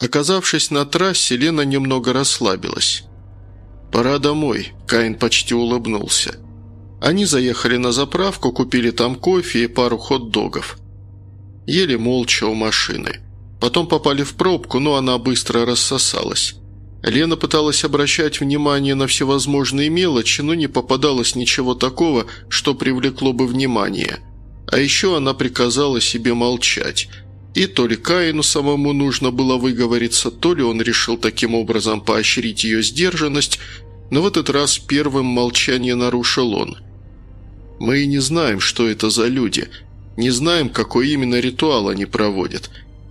Оказавшись на трассе, Лена немного расслабилась. «Пора домой», – Каин почти улыбнулся. Они заехали на заправку, купили там кофе и пару хот-догов. Ели молча у машины. Потом попали в пробку, но она быстро рассосалась. Лена пыталась обращать внимание на всевозможные мелочи, но не попадалось ничего такого, что привлекло бы внимание. А еще она приказала себе молчать. И то ли Каину самому нужно было выговориться, то ли он решил таким образом поощрить ее сдержанность, но в этот раз первым молчание нарушил он. «Мы и не знаем, что это за люди, не знаем, какой именно ритуал они проводят».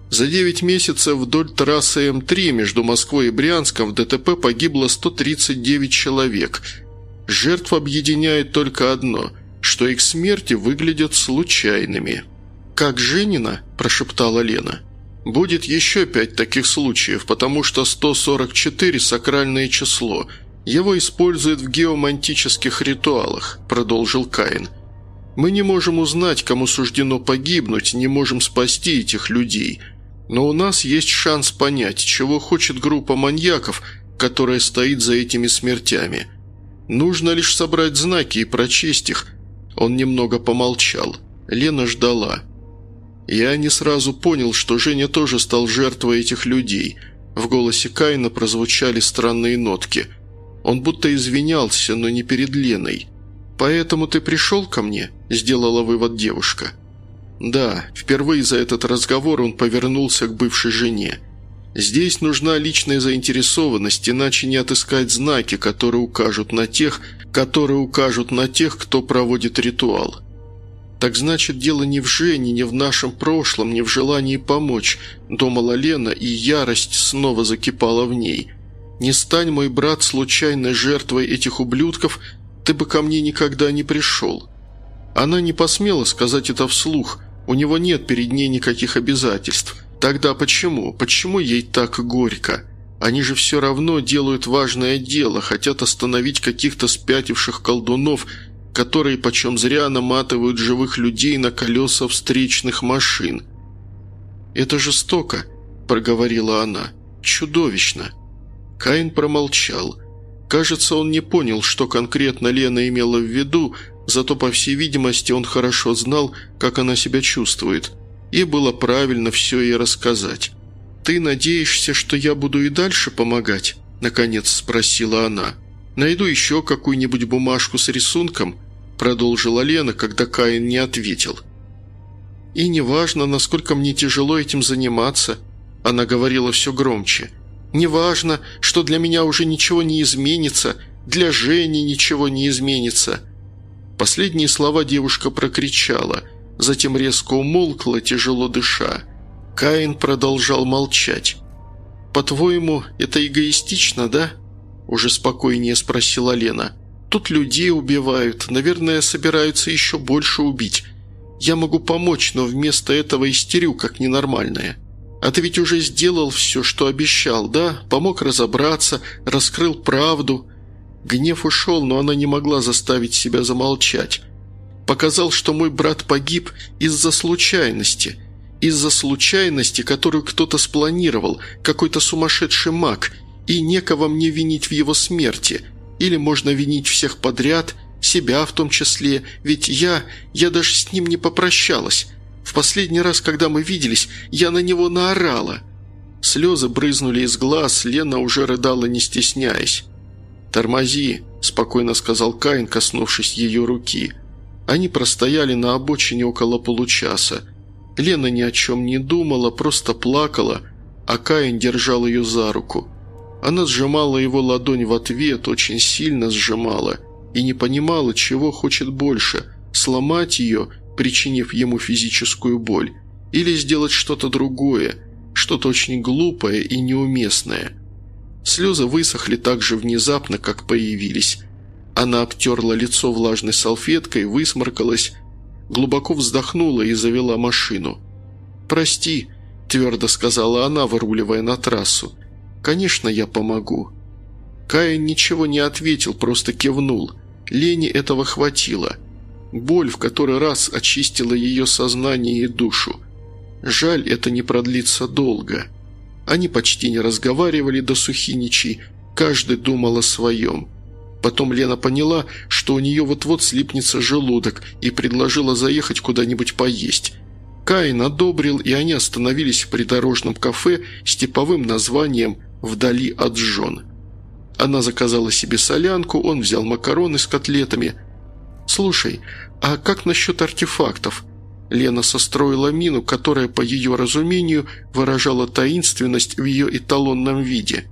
За 9 месяцев вдоль трассы М3 между Москвой и Брянском в ДТП погибло 139 человек. Жертв объединяет только одно, что их смерти выглядят случайными. «Как Женина?» – прошептала Лена. «Будет еще пять таких случаев, потому что 144 – сакральное число. Его используют в геомантических ритуалах», – продолжил Каин. «Мы не можем узнать, кому суждено погибнуть, не можем спасти этих людей». Но у нас есть шанс понять, чего хочет группа маньяков, которая стоит за этими смертями. Нужно лишь собрать знаки и прочесть их. Он немного помолчал. Лена ждала. Я не сразу понял, что Женя тоже стал жертвой этих людей. В голосе Каина прозвучали странные нотки. Он будто извинялся, но не перед Леной. «Поэтому ты пришел ко мне?» – сделала вывод девушка. Да, впервые за этот разговор он повернулся к бывшей жене. Здесь нужна личная заинтересованность, иначе не отыскать знаки, которые укажут на тех, которые укажут на тех, кто проводит ритуал. «Так значит, дело не в Жене, не в нашем прошлом, не в желании помочь», – думала Лена, и ярость снова закипала в ней. «Не стань, мой брат, случайной жертвой этих ублюдков, ты бы ко мне никогда не пришел». Она не посмела сказать это вслух, у него нет перед ней никаких обязательств. Тогда почему? Почему ей так горько? Они же все равно делают важное дело, хотят остановить каких-то спятивших колдунов, которые почем зря наматывают живых людей на колеса встречных машин. «Это жестоко», – проговорила она. «Чудовищно». Каин промолчал. Кажется, он не понял, что конкретно Лена имела в виду, Зато, по всей видимости, он хорошо знал, как она себя чувствует, и было правильно все ей рассказать. «Ты надеешься, что я буду и дальше помогать?» – наконец спросила она. «Найду еще какую-нибудь бумажку с рисунком?» – продолжила Лена, когда Каин не ответил. «И неважно, насколько мне тяжело этим заниматься», – она говорила все громче. «Неважно, что для меня уже ничего не изменится, для Жени ничего не изменится. Последние слова девушка прокричала, затем резко умолкла, тяжело дыша. Каин продолжал молчать. «По-твоему, это эгоистично, да?» Уже спокойнее спросила Лена. «Тут людей убивают, наверное, собираются еще больше убить. Я могу помочь, но вместо этого истерю, как ненормальная. А ты ведь уже сделал все, что обещал, да? Помог разобраться, раскрыл правду. Гнев ушел, но она не могла заставить себя замолчать. Показал, что мой брат погиб из-за случайности. Из-за случайности, которую кто-то спланировал, какой-то сумасшедший маг, и некого мне винить в его смерти. Или можно винить всех подряд, себя в том числе, ведь я, я даже с ним не попрощалась. В последний раз, когда мы виделись, я на него наорала». Слезы брызнули из глаз, Лена уже рыдала, не стесняясь. «Тормози», – спокойно сказал Каин, коснувшись ее руки. Они простояли на обочине около получаса. Лена ни о чем не думала, просто плакала, а Каин держал ее за руку. Она сжимала его ладонь в ответ, очень сильно сжимала, и не понимала, чего хочет больше – сломать ее, причинив ему физическую боль, или сделать что-то другое, что-то очень глупое и неуместное – Слезы высохли так же внезапно, как появились. Она обтерла лицо влажной салфеткой, высморкалась, глубоко вздохнула и завела машину. «Прости», – твердо сказала она, выруливая на трассу. «Конечно, я помогу». Каин ничего не ответил, просто кивнул. Лене этого хватило. Боль в который раз очистила ее сознание и душу. Жаль, это не продлится долго. Они почти не разговаривали до сухиничей, каждый думал о своем. Потом Лена поняла, что у нее вот-вот слипнется желудок и предложила заехать куда-нибудь поесть. Каин одобрил, и они остановились в придорожном кафе с типовым названием «Вдали от жен». Она заказала себе солянку, он взял макароны с котлетами. «Слушай, а как насчет артефактов?» Лена состроила мину, которая, по ее разумению, выражала таинственность в ее эталонном виде.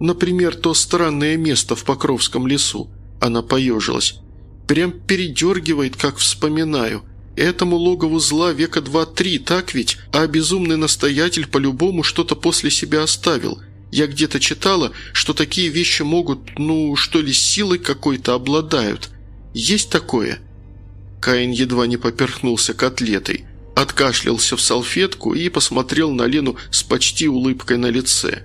«Например, то странное место в Покровском лесу». Она поежилась. «Прям передергивает, как вспоминаю. Этому логову зла века два-три, так ведь? А безумный настоятель по-любому что-то после себя оставил. Я где-то читала, что такие вещи могут, ну, что ли, силой какой-то обладают. Есть такое?» Каин едва не поперхнулся котлетой, откашлялся в салфетку и посмотрел на Лену с почти улыбкой на лице.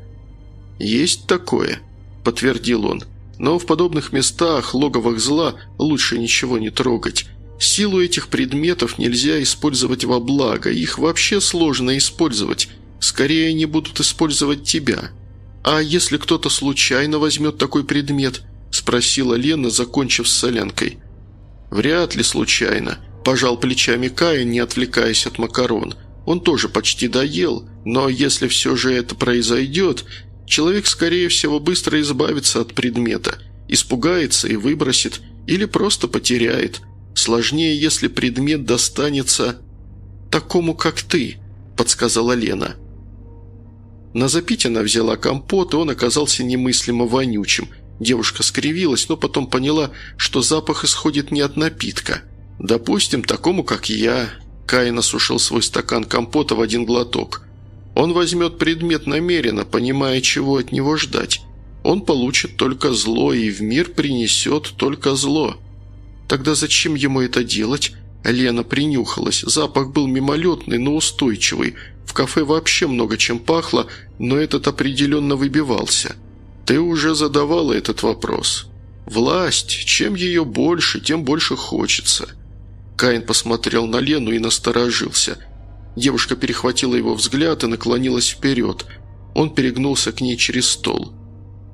«Есть такое», – подтвердил он. «Но в подобных местах, логовых зла, лучше ничего не трогать. Силу этих предметов нельзя использовать во благо, их вообще сложно использовать. Скорее они будут использовать тебя. А если кто-то случайно возьмет такой предмет?» – спросила Лена, закончив с солянкой. «Вряд ли случайно», – пожал плечами Каин, не отвлекаясь от макарон. «Он тоже почти доел, но если все же это произойдет, человек, скорее всего, быстро избавится от предмета, испугается и выбросит, или просто потеряет. Сложнее, если предмет достанется такому, как ты», – подсказала Лена. На запить она взяла компот, и он оказался немыслимо вонючим – Девушка скривилась, но потом поняла, что запах исходит не от напитка. «Допустим, такому, как я...» Каин осушил свой стакан компота в один глоток. Он возьмет предмет намеренно, понимая, чего от него ждать. Он получит только зло, и в мир принесет только зло. Тогда зачем ему это делать? Лена принюхалась. Запах был мимолетный, но устойчивый. В кафе вообще много чем пахло, но этот определенно выбивался. «Ты уже задавала этот вопрос. Власть, чем ее больше, тем больше хочется». Каин посмотрел на Лену и насторожился. Девушка перехватила его взгляд и наклонилась вперед. Он перегнулся к ней через стол.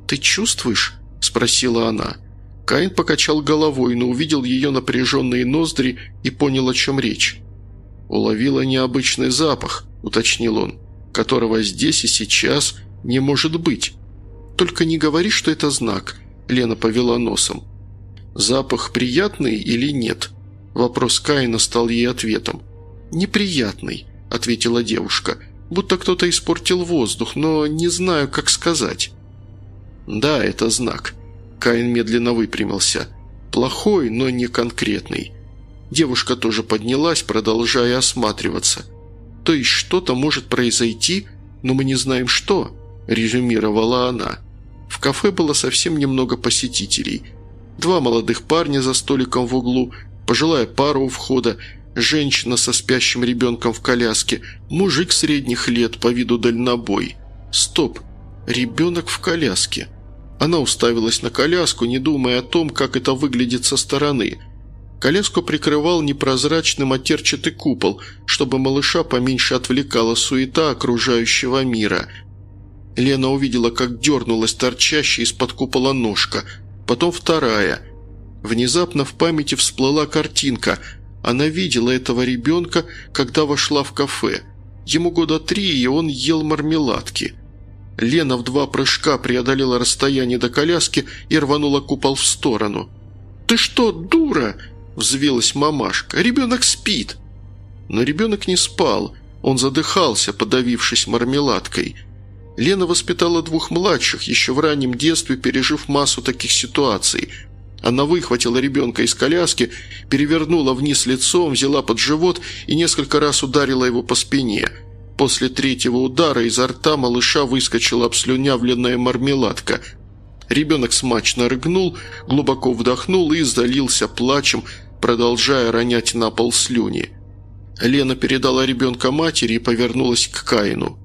«Ты чувствуешь?» – спросила она. Каин покачал головой, но увидел ее напряженные ноздри и понял, о чем речь. «Уловила необычный запах», – уточнил он, – «которого здесь и сейчас не может быть». «Только не говори, что это знак», – Лена повела носом. «Запах приятный или нет?» Вопрос Каина стал ей ответом. «Неприятный», – ответила девушка, – «будто кто-то испортил воздух, но не знаю, как сказать». «Да, это знак». Каин медленно выпрямился. «Плохой, но не конкретный». Девушка тоже поднялась, продолжая осматриваться. «То есть что-то может произойти, но мы не знаем что», – резюмировала она. В кафе было совсем немного посетителей. Два молодых парня за столиком в углу, пожилая пара у входа, женщина со спящим ребенком в коляске, мужик средних лет, по виду дальнобой. Стоп, ребенок в коляске. Она уставилась на коляску, не думая о том, как это выглядит со стороны. Коляску прикрывал непрозрачный матерчатый купол, чтобы малыша поменьше отвлекала суета окружающего мира – Лена увидела, как дернулась торчащая из-под купола ножка, потом вторая. Внезапно в памяти всплыла картинка. Она видела этого ребенка, когда вошла в кафе. Ему года три, и он ел мармеладки. Лена в два прыжка преодолела расстояние до коляски и рванула купол в сторону. «Ты что, дура?» – взвилась мамашка. «Ребенок спит!» Но ребенок не спал. Он задыхался, подавившись мармеладкой – Лена воспитала двух младших, еще в раннем детстве пережив массу таких ситуаций. Она выхватила ребенка из коляски, перевернула вниз лицом, взяла под живот и несколько раз ударила его по спине. После третьего удара изо рта малыша выскочила обслюнявленная мармеладка. Ребенок смачно рыгнул, глубоко вдохнул и залился плачем, продолжая ронять на пол слюни. Лена передала ребенка матери и повернулась к Каину.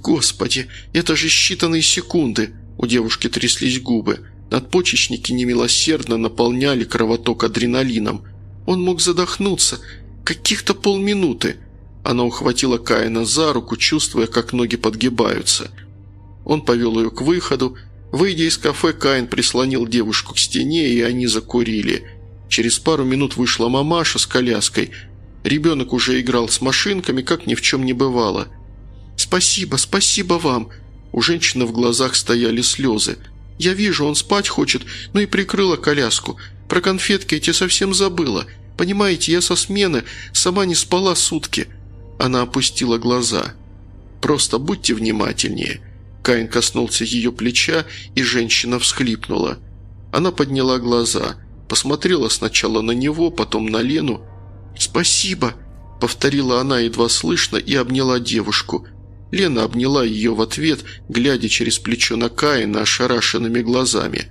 «Господи, это же считанные секунды!» У девушки тряслись губы. Надпочечники немилосердно наполняли кровоток адреналином. Он мог задохнуться. Каких-то полминуты. Она ухватила Каина за руку, чувствуя, как ноги подгибаются. Он повел ее к выходу. Выйдя из кафе, Каин прислонил девушку к стене, и они закурили. Через пару минут вышла мамаша с коляской. Ребенок уже играл с машинками, как ни в чем не бывало. «Спасибо, спасибо вам!» У женщины в глазах стояли слезы. «Я вижу, он спать хочет, но и прикрыла коляску. Про конфетки эти совсем забыла. Понимаете, я со смены сама не спала сутки». Она опустила глаза. «Просто будьте внимательнее». Каин коснулся ее плеча, и женщина всхлипнула. Она подняла глаза, посмотрела сначала на него, потом на Лену. «Спасибо», — повторила она едва слышно и обняла девушку. Лена обняла ее в ответ, глядя через плечо на Каина ошарашенными глазами.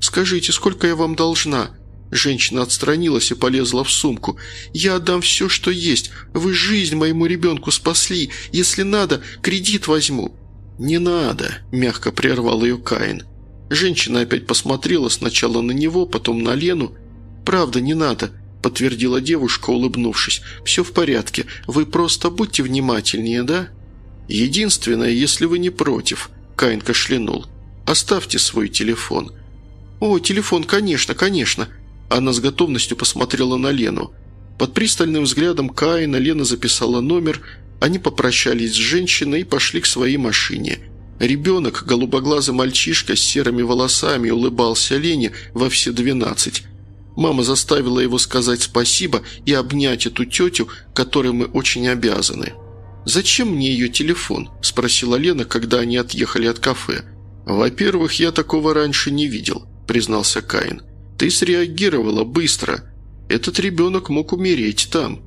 «Скажите, сколько я вам должна?» Женщина отстранилась и полезла в сумку. «Я отдам все, что есть. Вы жизнь моему ребенку спасли. Если надо, кредит возьму». «Не надо», – мягко прервал ее Каин. Женщина опять посмотрела сначала на него, потом на Лену. «Правда, не надо», – подтвердила девушка, улыбнувшись. «Все в порядке. Вы просто будьте внимательнее, да?» «Единственное, если вы не против», – Каин кашлянул. «Оставьте свой телефон». «О, телефон, конечно, конечно», она с готовностью посмотрела на Лену. Под пристальным взглядом Каина Лена записала номер, они попрощались с женщиной и пошли к своей машине. Ребенок, голубоглазый мальчишка с серыми волосами, улыбался Лене во все двенадцать. Мама заставила его сказать спасибо и обнять эту тетю, которой мы очень обязаны. «Зачем мне ее телефон?» – спросила Лена, когда они отъехали от кафе. «Во-первых, я такого раньше не видел», – признался Каин. Ты среагировала быстро. Этот ребенок мог умереть там».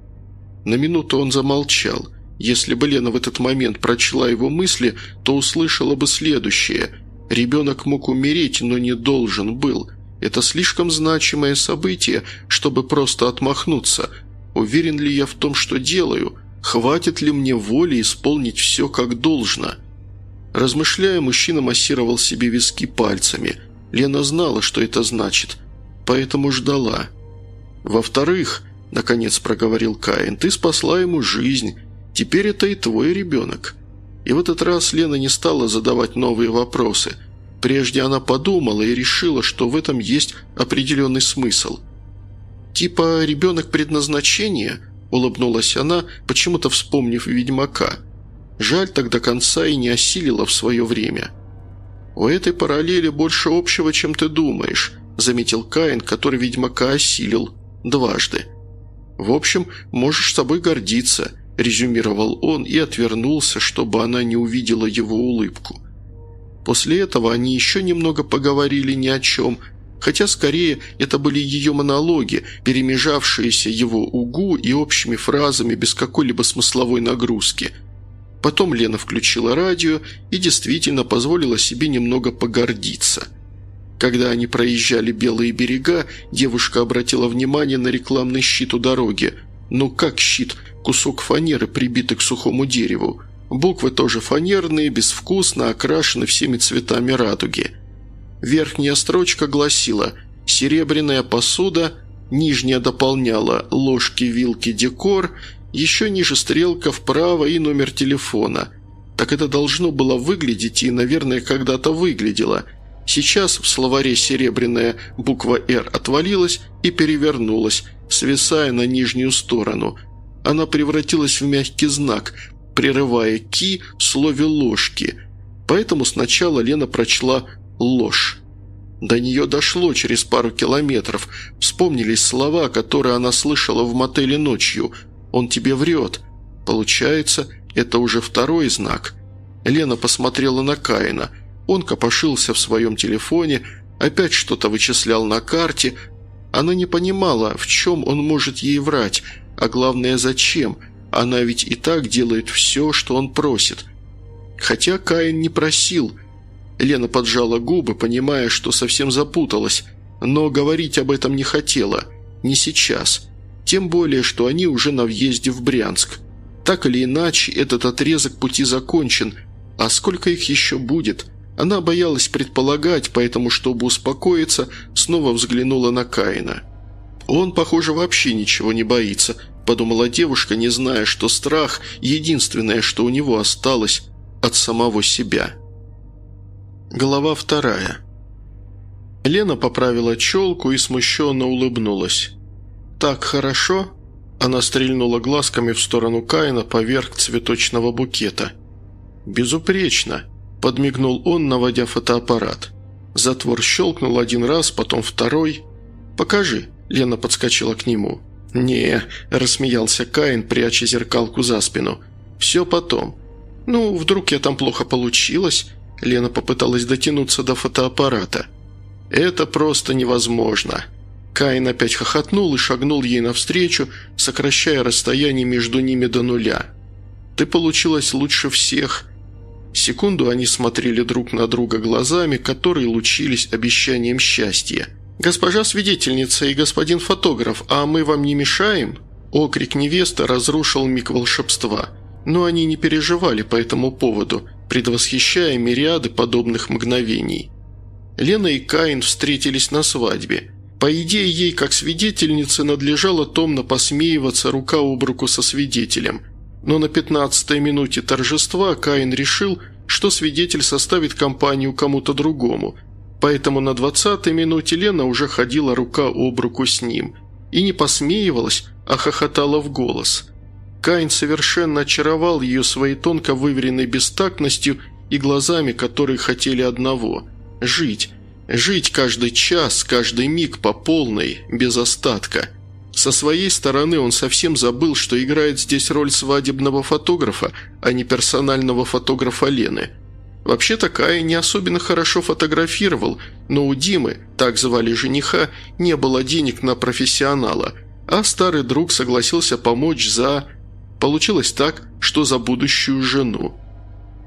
На минуту он замолчал. Если бы Лена в этот момент прочла его мысли, то услышала бы следующее. «Ребенок мог умереть, но не должен был. Это слишком значимое событие, чтобы просто отмахнуться. Уверен ли я в том, что делаю? Хватит ли мне воли исполнить все как должно?» Размышляя, мужчина массировал себе виски пальцами. Лена знала, что это значит – поэтому ждала. Во-вторых, наконец проговорил Каин, ты спасла ему жизнь. Теперь это и твой ребенок. И в этот раз Лена не стала задавать новые вопросы. Прежде она подумала и решила, что в этом есть определенный смысл. «Типа ребенок предназначения?» – улыбнулась она, почему-то вспомнив Ведьмака. Жаль, до конца и не осилила в свое время. «У этой параллели больше общего, чем ты думаешь», – заметил Каин, который ведьмака осилил дважды. «В общем, можешь собой гордиться», – резюмировал он и отвернулся, чтобы она не увидела его улыбку. После этого они еще немного поговорили ни о чем, хотя скорее это были ее монологи, перемежавшиеся его угу и общими фразами без какой-либо смысловой нагрузки. Потом Лена включила радио и действительно позволила себе немного погордиться – когда они проезжали белые берега, девушка обратила внимание на рекламный щит у дороги. Ну как щит? Кусок фанеры, прибитый к сухому дереву. Буквы тоже фанерные, безвкусно окрашены всеми цветами радуги. Верхняя строчка гласила «Серебряная посуда», нижняя дополняла «Ложки, вилки, декор», еще ниже стрелка вправо и номер телефона. Так это должно было выглядеть и, наверное, когда-то выглядело – Сейчас в словаре серебряная буква «Р» отвалилась и перевернулась, свисая на нижнюю сторону. Она превратилась в мягкий знак, прерывая «ки» в слове «ложки». Поэтому сначала Лена прочла «ложь». До нее дошло через пару километров. Вспомнились слова, которые она слышала в мотеле ночью. «Он тебе врет». Получается, это уже второй знак. Лена посмотрела на Каина – он копошился в своем телефоне, опять что-то вычислял на карте. Она не понимала, в чем он может ей врать, а главное, зачем. Она ведь и так делает все, что он просит. Хотя Каин не просил. Лена поджала губы, понимая, что совсем запуталась, но говорить об этом не хотела. Не сейчас. Тем более, что они уже на въезде в Брянск. Так или иначе, этот отрезок пути закончен, а сколько их еще будет – она боялась предполагать, поэтому, чтобы успокоиться, снова взглянула на Каина. «Он, похоже, вообще ничего не боится», – подумала девушка, не зная, что страх – единственное, что у него осталось от самого себя. Глава вторая. Лена поправила челку и смущенно улыбнулась. «Так хорошо?» Она стрельнула глазками в сторону Каина поверх цветочного букета. «Безупречно!» – подмигнул он, наводя фотоаппарат. Затвор щелкнул один раз, потом второй. «Покажи», – Лена подскочила к нему. «Не», – рассмеялся Каин, пряча зеркалку за спину. «Все потом». «Ну, вдруг я там плохо получилось?» Лена попыталась дотянуться до фотоаппарата. «Это просто невозможно». Каин опять хохотнул и шагнул ей навстречу, сокращая расстояние между ними до нуля. «Ты получилась лучше всех». Секунду они смотрели друг на друга глазами, которые лучились обещанием счастья. «Госпожа свидетельница и господин фотограф, а мы вам не мешаем?» Окрик невесты разрушил миг волшебства. Но они не переживали по этому поводу, предвосхищая мириады подобных мгновений. Лена и Каин встретились на свадьбе. По идее, ей, как свидетельнице, надлежало томно посмеиваться рука об руку со свидетелем. Но на пятнадцатой минуте торжества Каин решил, что свидетель составит компанию кому-то другому. Поэтому на двадцатой минуте Лена уже ходила рука об руку с ним. И не посмеивалась, а хохотала в голос. Каин совершенно очаровал ее своей тонко выверенной бестактностью и глазами, которые хотели одного – Жить. Жить каждый час, каждый миг по полной, без остатка. Со своей стороны он совсем забыл, что играет здесь роль свадебного фотографа, а не персонального фотографа Лены. Вообще такая не особенно хорошо фотографировал, но у Димы, так звали жениха, не было денег на профессионала, а старый друг согласился помочь за... Получилось так, что за будущую жену.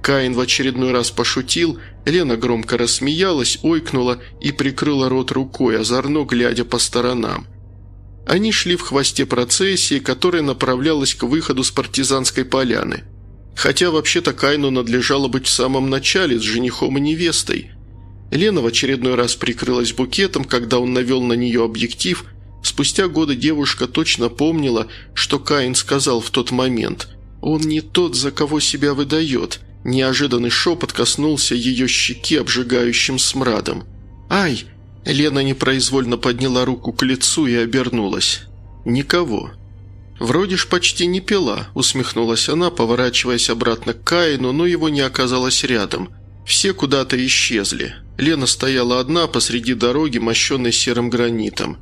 Каин в очередной раз пошутил, Лена громко рассмеялась, ойкнула и прикрыла рот рукой, озорно глядя по сторонам. Они шли в хвосте процессии, которая направлялась к выходу с партизанской поляны. Хотя вообще-то Кайну надлежало быть в самом начале с женихом и невестой. Лена в очередной раз прикрылась букетом, когда он навел на нее объектив. Спустя годы девушка точно помнила, что Каин сказал в тот момент «Он не тот, за кого себя выдает», Неожиданный шепот коснулся ее щеки обжигающим смрадом. «Ай!» Лена непроизвольно подняла руку к лицу и обернулась. «Никого». «Вроде ж почти не пила», – усмехнулась она, поворачиваясь обратно к Каину, но его не оказалось рядом. Все куда-то исчезли. Лена стояла одна посреди дороги, мощенной серым гранитом.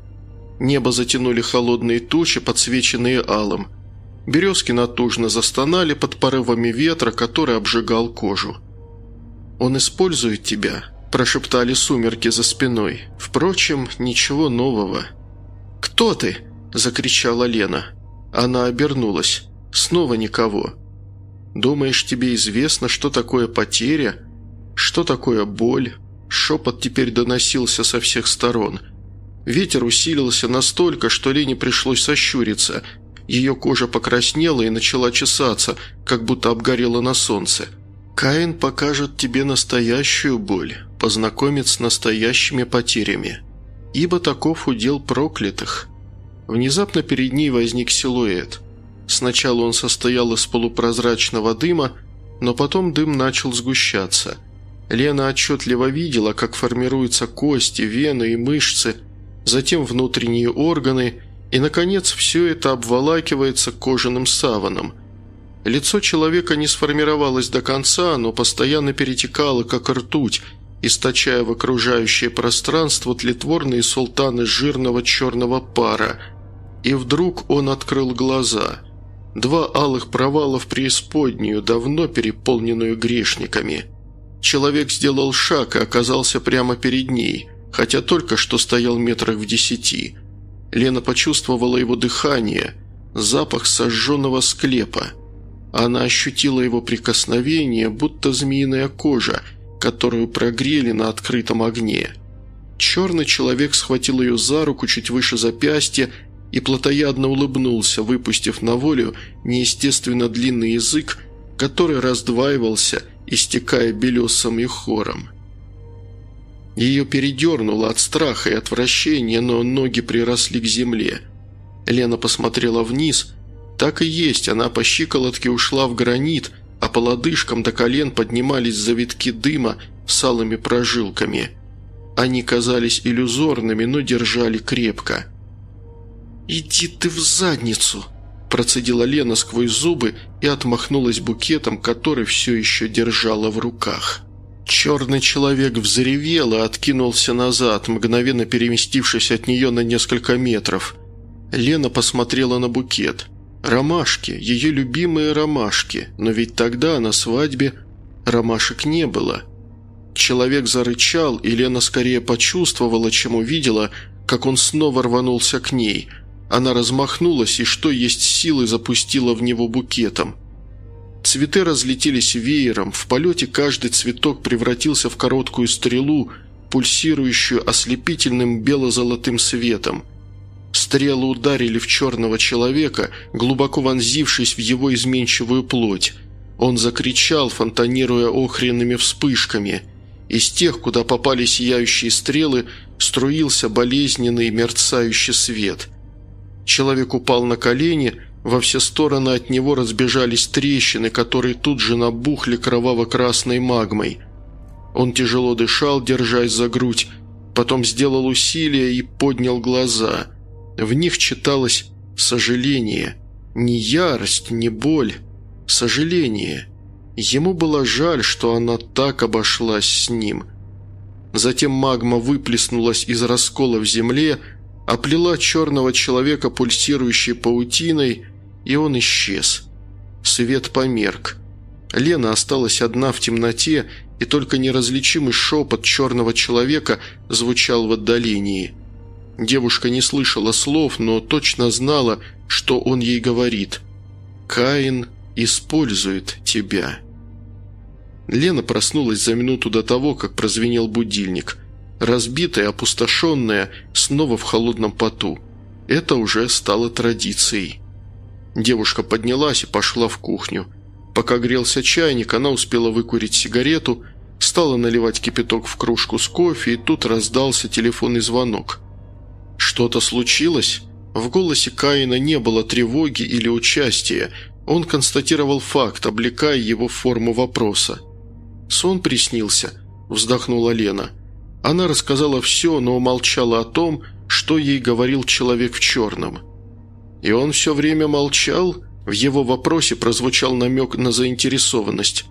Небо затянули холодные тучи, подсвеченные алым. Березки натужно застонали под порывами ветра, который обжигал кожу. «Он использует тебя», – прошептали сумерки за спиной. Впрочем, ничего нового. «Кто ты?» – закричала Лена. Она обернулась. Снова никого. «Думаешь, тебе известно, что такое потеря? Что такое боль?» Шепот теперь доносился со всех сторон. Ветер усилился настолько, что Лене пришлось сощуриться – ее кожа покраснела и начала чесаться, как будто обгорела на солнце. «Каин покажет тебе настоящую боль, познакомит с настоящими потерями. Ибо таков удел проклятых». Внезапно перед ней возник силуэт. Сначала он состоял из полупрозрачного дыма, но потом дым начал сгущаться. Лена отчетливо видела, как формируются кости, вены и мышцы, затем внутренние органы – и, наконец, все это обволакивается кожаным саваном. Лицо человека не сформировалось до конца, но постоянно перетекало, как ртуть, источая в окружающее пространство тлетворные султаны жирного черного пара. И вдруг он открыл глаза. Два алых провала в преисподнюю, давно переполненную грешниками. Человек сделал шаг и оказался прямо перед ней, хотя только что стоял метрах в десяти – Лена почувствовала его дыхание, запах сожженного склепа. Она ощутила его прикосновение, будто змеиная кожа, которую прогрели на открытом огне. Черный человек схватил ее за руку чуть выше запястья и плотоядно улыбнулся, выпустив на волю неестественно длинный язык, который раздваивался, истекая белесом и хором. Ее передернуло от страха и отвращения, но ноги приросли к земле. Лена посмотрела вниз. Так и есть, она по щиколотке ушла в гранит, а по лодыжкам до колен поднимались завитки дыма с алыми прожилками. Они казались иллюзорными, но держали крепко. «Иди ты в задницу!» процедила Лена сквозь зубы и отмахнулась букетом, который все еще держала в руках. Черный человек взревел и откинулся назад, мгновенно переместившись от нее на несколько метров. Лена посмотрела на букет. Ромашки, ее любимые ромашки, но ведь тогда на свадьбе ромашек не было. Человек зарычал, и Лена скорее почувствовала, чем увидела, как он снова рванулся к ней – она размахнулась и, что есть силы, запустила в него букетом. Цветы разлетелись веером, в полете каждый цветок превратился в короткую стрелу, пульсирующую ослепительным бело-золотым светом. Стрелы ударили в черного человека, глубоко вонзившись в его изменчивую плоть. Он закричал, фонтанируя охренными вспышками. Из тех, куда попали сияющие стрелы, струился болезненный мерцающий свет – Человек упал на колени, во все стороны от него разбежались трещины, которые тут же набухли кроваво-красной магмой. Он тяжело дышал, держась за грудь, потом сделал усилие и поднял глаза. В них читалось сожаление. Не ярость, не боль, сожаление. Ему было жаль, что она так обошлась с ним. Затем магма выплеснулась из раскола в земле, оплела черного человека пульсирующей паутиной, и он исчез. Свет померк. Лена осталась одна в темноте, и только неразличимый шепот черного человека звучал в отдалении. Девушка не слышала слов, но точно знала, что он ей говорит. «Каин использует тебя». Лена проснулась за минуту до того, как прозвенел будильник разбитая, опустошенная, снова в холодном поту. Это уже стало традицией. Девушка поднялась и пошла в кухню. Пока грелся чайник, она успела выкурить сигарету, стала наливать кипяток в кружку с кофе, и тут раздался телефонный звонок. «Что-то случилось?» В голосе Каина не было тревоги или участия. Он констатировал факт, облекая его в форму вопроса. «Сон приснился», – вздохнула Лена. Она рассказала все, но умолчала о том, что ей говорил человек в черном. И он все время молчал? В его вопросе прозвучал намек на заинтересованность.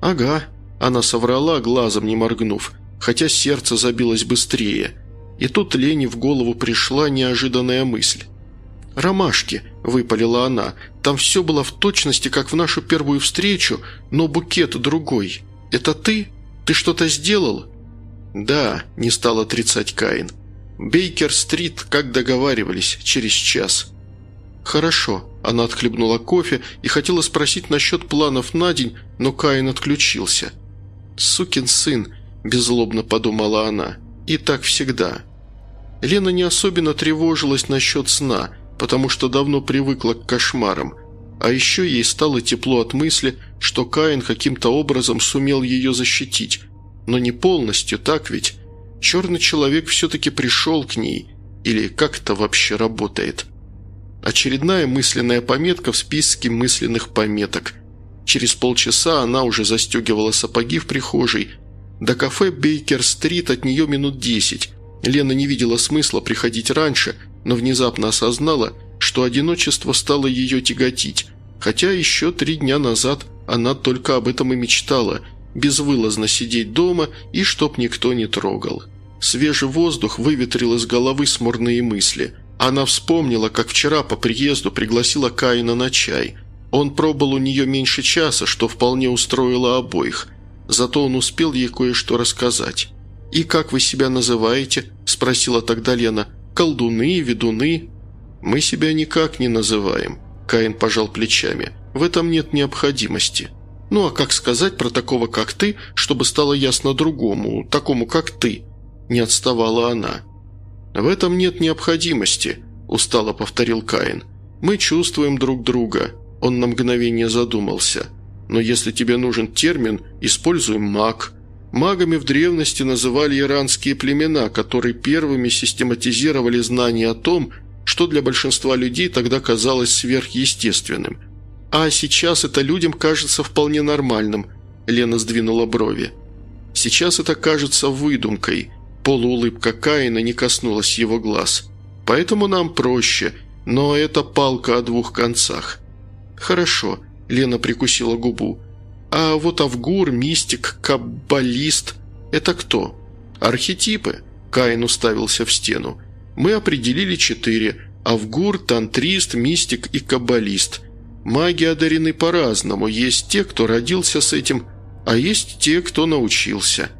«Ага», – она соврала, глазом не моргнув, хотя сердце забилось быстрее. И тут Лене в голову пришла неожиданная мысль. «Ромашки», – выпалила она, – «там все было в точности, как в нашу первую встречу, но букет другой. Это ты? Ты что-то сделал?» «Да», – не стал отрицать Каин. «Бейкер-стрит, как договаривались, через час». «Хорошо», – она отхлебнула кофе и хотела спросить насчет планов на день, но Каин отключился. «Сукин сын», – беззлобно подумала она, – «и так всегда». Лена не особенно тревожилась насчет сна, потому что давно привыкла к кошмарам, а еще ей стало тепло от мысли, что Каин каким-то образом сумел ее защитить, но не полностью, так ведь? Черный человек все-таки пришел к ней. Или как это вообще работает? Очередная мысленная пометка в списке мысленных пометок. Через полчаса она уже застегивала сапоги в прихожей. До кафе Бейкер-стрит от нее минут десять. Лена не видела смысла приходить раньше, но внезапно осознала, что одиночество стало ее тяготить. Хотя еще три дня назад она только об этом и мечтала – безвылазно сидеть дома и чтоб никто не трогал. Свежий воздух выветрил из головы смурные мысли. Она вспомнила, как вчера по приезду пригласила Каина на чай. Он пробыл у нее меньше часа, что вполне устроило обоих. Зато он успел ей кое-что рассказать. «И как вы себя называете?» – спросила тогда Лена. «Колдуны, ведуны?» «Мы себя никак не называем», – Каин пожал плечами. «В этом нет необходимости». Ну а как сказать про такого, как ты, чтобы стало ясно другому, такому, как ты?» Не отставала она. «В этом нет необходимости», – устало повторил Каин. «Мы чувствуем друг друга». Он на мгновение задумался. «Но если тебе нужен термин, используем маг». Магами в древности называли иранские племена, которые первыми систематизировали знания о том, что для большинства людей тогда казалось сверхъестественным. А сейчас это людям кажется вполне нормальным, Лена сдвинула брови. Сейчас это кажется выдумкой. Полуулыбка Каина не коснулась его глаз. Поэтому нам проще, но это палка о двух концах. Хорошо, Лена прикусила губу. А вот Авгур, мистик, каббалист – это кто? Архетипы. Каин уставился в стену. Мы определили четыре – Авгур, тантрист, мистик и каббалист. Маги одарены по-разному. Есть те, кто родился с этим, а есть те, кто научился.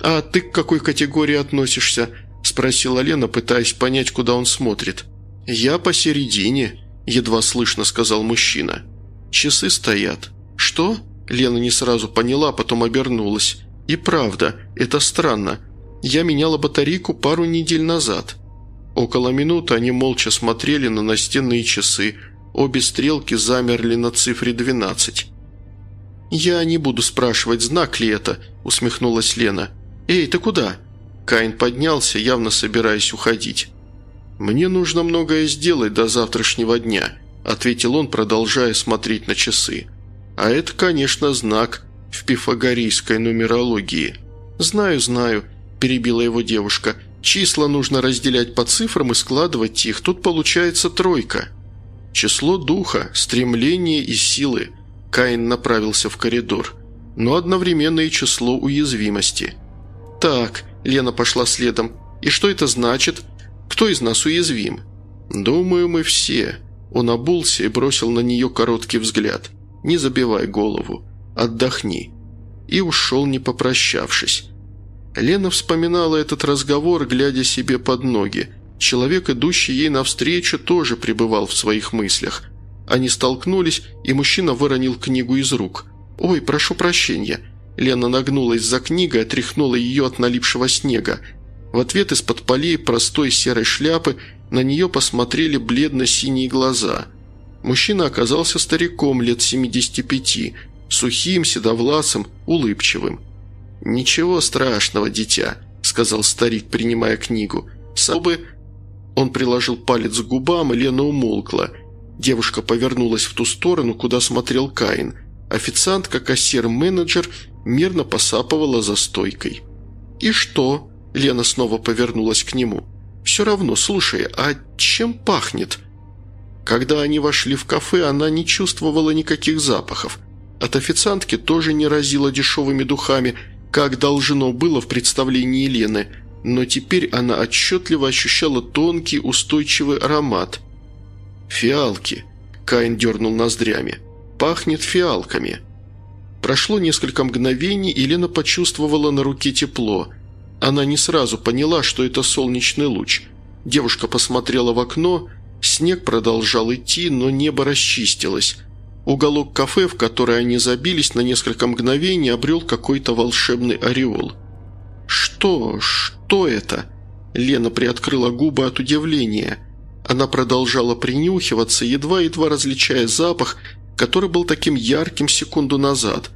«А ты к какой категории относишься?» – спросила Лена, пытаясь понять, куда он смотрит. «Я посередине», – едва слышно сказал мужчина. «Часы стоят». «Что?» Лена не сразу поняла, потом обернулась. «И правда, это странно. Я меняла батарейку пару недель назад». Около минуты они молча смотрели на настенные часы. Обе стрелки замерли на цифре 12. «Я не буду спрашивать, знак ли это», – усмехнулась Лена. «Эй, ты куда?» Каин поднялся, явно собираясь уходить. «Мне нужно многое сделать до завтрашнего дня», – ответил он, продолжая смотреть на часы. А это, конечно, знак в пифагорейской нумерологии. «Знаю, знаю», – перебила его девушка. «Числа нужно разделять по цифрам и складывать их. Тут получается тройка». Число духа, стремление и силы. Каин направился в коридор. Но одновременно и число уязвимости. «Так», – Лена пошла следом. «И что это значит? Кто из нас уязвим?» «Думаю, мы все». Он обулся и бросил на нее короткий взгляд – не забивай голову. Отдохни». И ушел, не попрощавшись. Лена вспоминала этот разговор, глядя себе под ноги. Человек, идущий ей навстречу, тоже пребывал в своих мыслях. Они столкнулись, и мужчина выронил книгу из рук. «Ой, прошу прощения». Лена нагнулась за книгой, отряхнула ее от налипшего снега. В ответ из-под полей простой серой шляпы на нее посмотрели бледно-синие глаза – Мужчина оказался стариком лет 75, сухим, седовласым, улыбчивым. «Ничего страшного, дитя», – сказал старик, принимая книгу. «Собы...» Он приложил палец к губам, и Лена умолкла. Девушка повернулась в ту сторону, куда смотрел Каин. Официантка, кассир, менеджер мирно посапывала за стойкой. «И что?» – Лена снова повернулась к нему. «Все равно, слушай, а чем пахнет?» Когда они вошли в кафе, она не чувствовала никаких запахов. От официантки тоже не разило дешевыми духами, как должно было в представлении Елены, но теперь она отчетливо ощущала тонкий устойчивый аромат. «Фиалки», – Каин дернул ноздрями, – «пахнет фиалками». Прошло несколько мгновений, и Лена почувствовала на руке тепло. Она не сразу поняла, что это солнечный луч. Девушка посмотрела в окно – Снег продолжал идти, но небо расчистилось. Уголок кафе, в который они забились на несколько мгновений, обрел какой-то волшебный ореол. «Что? Что это?» Лена приоткрыла губы от удивления. Она продолжала принюхиваться, едва-едва различая запах, который был таким ярким секунду назад.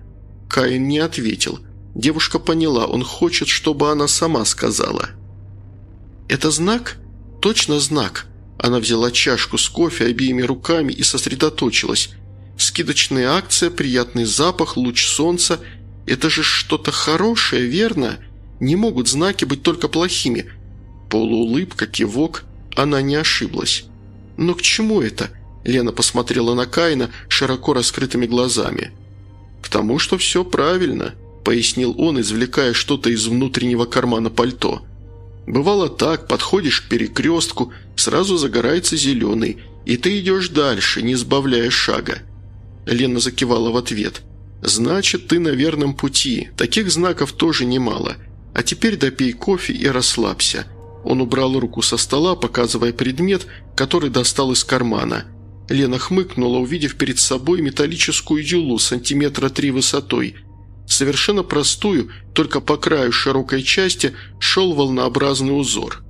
Каин не ответил. Девушка поняла, он хочет, чтобы она сама сказала. «Это знак? Точно знак?» Она взяла чашку с кофе обеими руками и сосредоточилась. Скидочная акция, приятный запах, луч солнца – это же что-то хорошее, верно? Не могут знаки быть только плохими. Полуулыбка, кивок. Она не ошиблась. Но к чему это? Лена посмотрела на Каина широко раскрытыми глазами. «К тому, что все правильно», – пояснил он, извлекая что-то из внутреннего кармана пальто – Бывало так, подходишь к перекрестку, сразу загорается зеленый, и ты идешь дальше, не сбавляя шага. Лена закивала в ответ. «Значит, ты на верном пути. Таких знаков тоже немало. А теперь допей кофе и расслабься». Он убрал руку со стола, показывая предмет, который достал из кармана. Лена хмыкнула, увидев перед собой металлическую юлу сантиметра три высотой – Совершенно простую, только по краю широкой части шел волнообразный узор.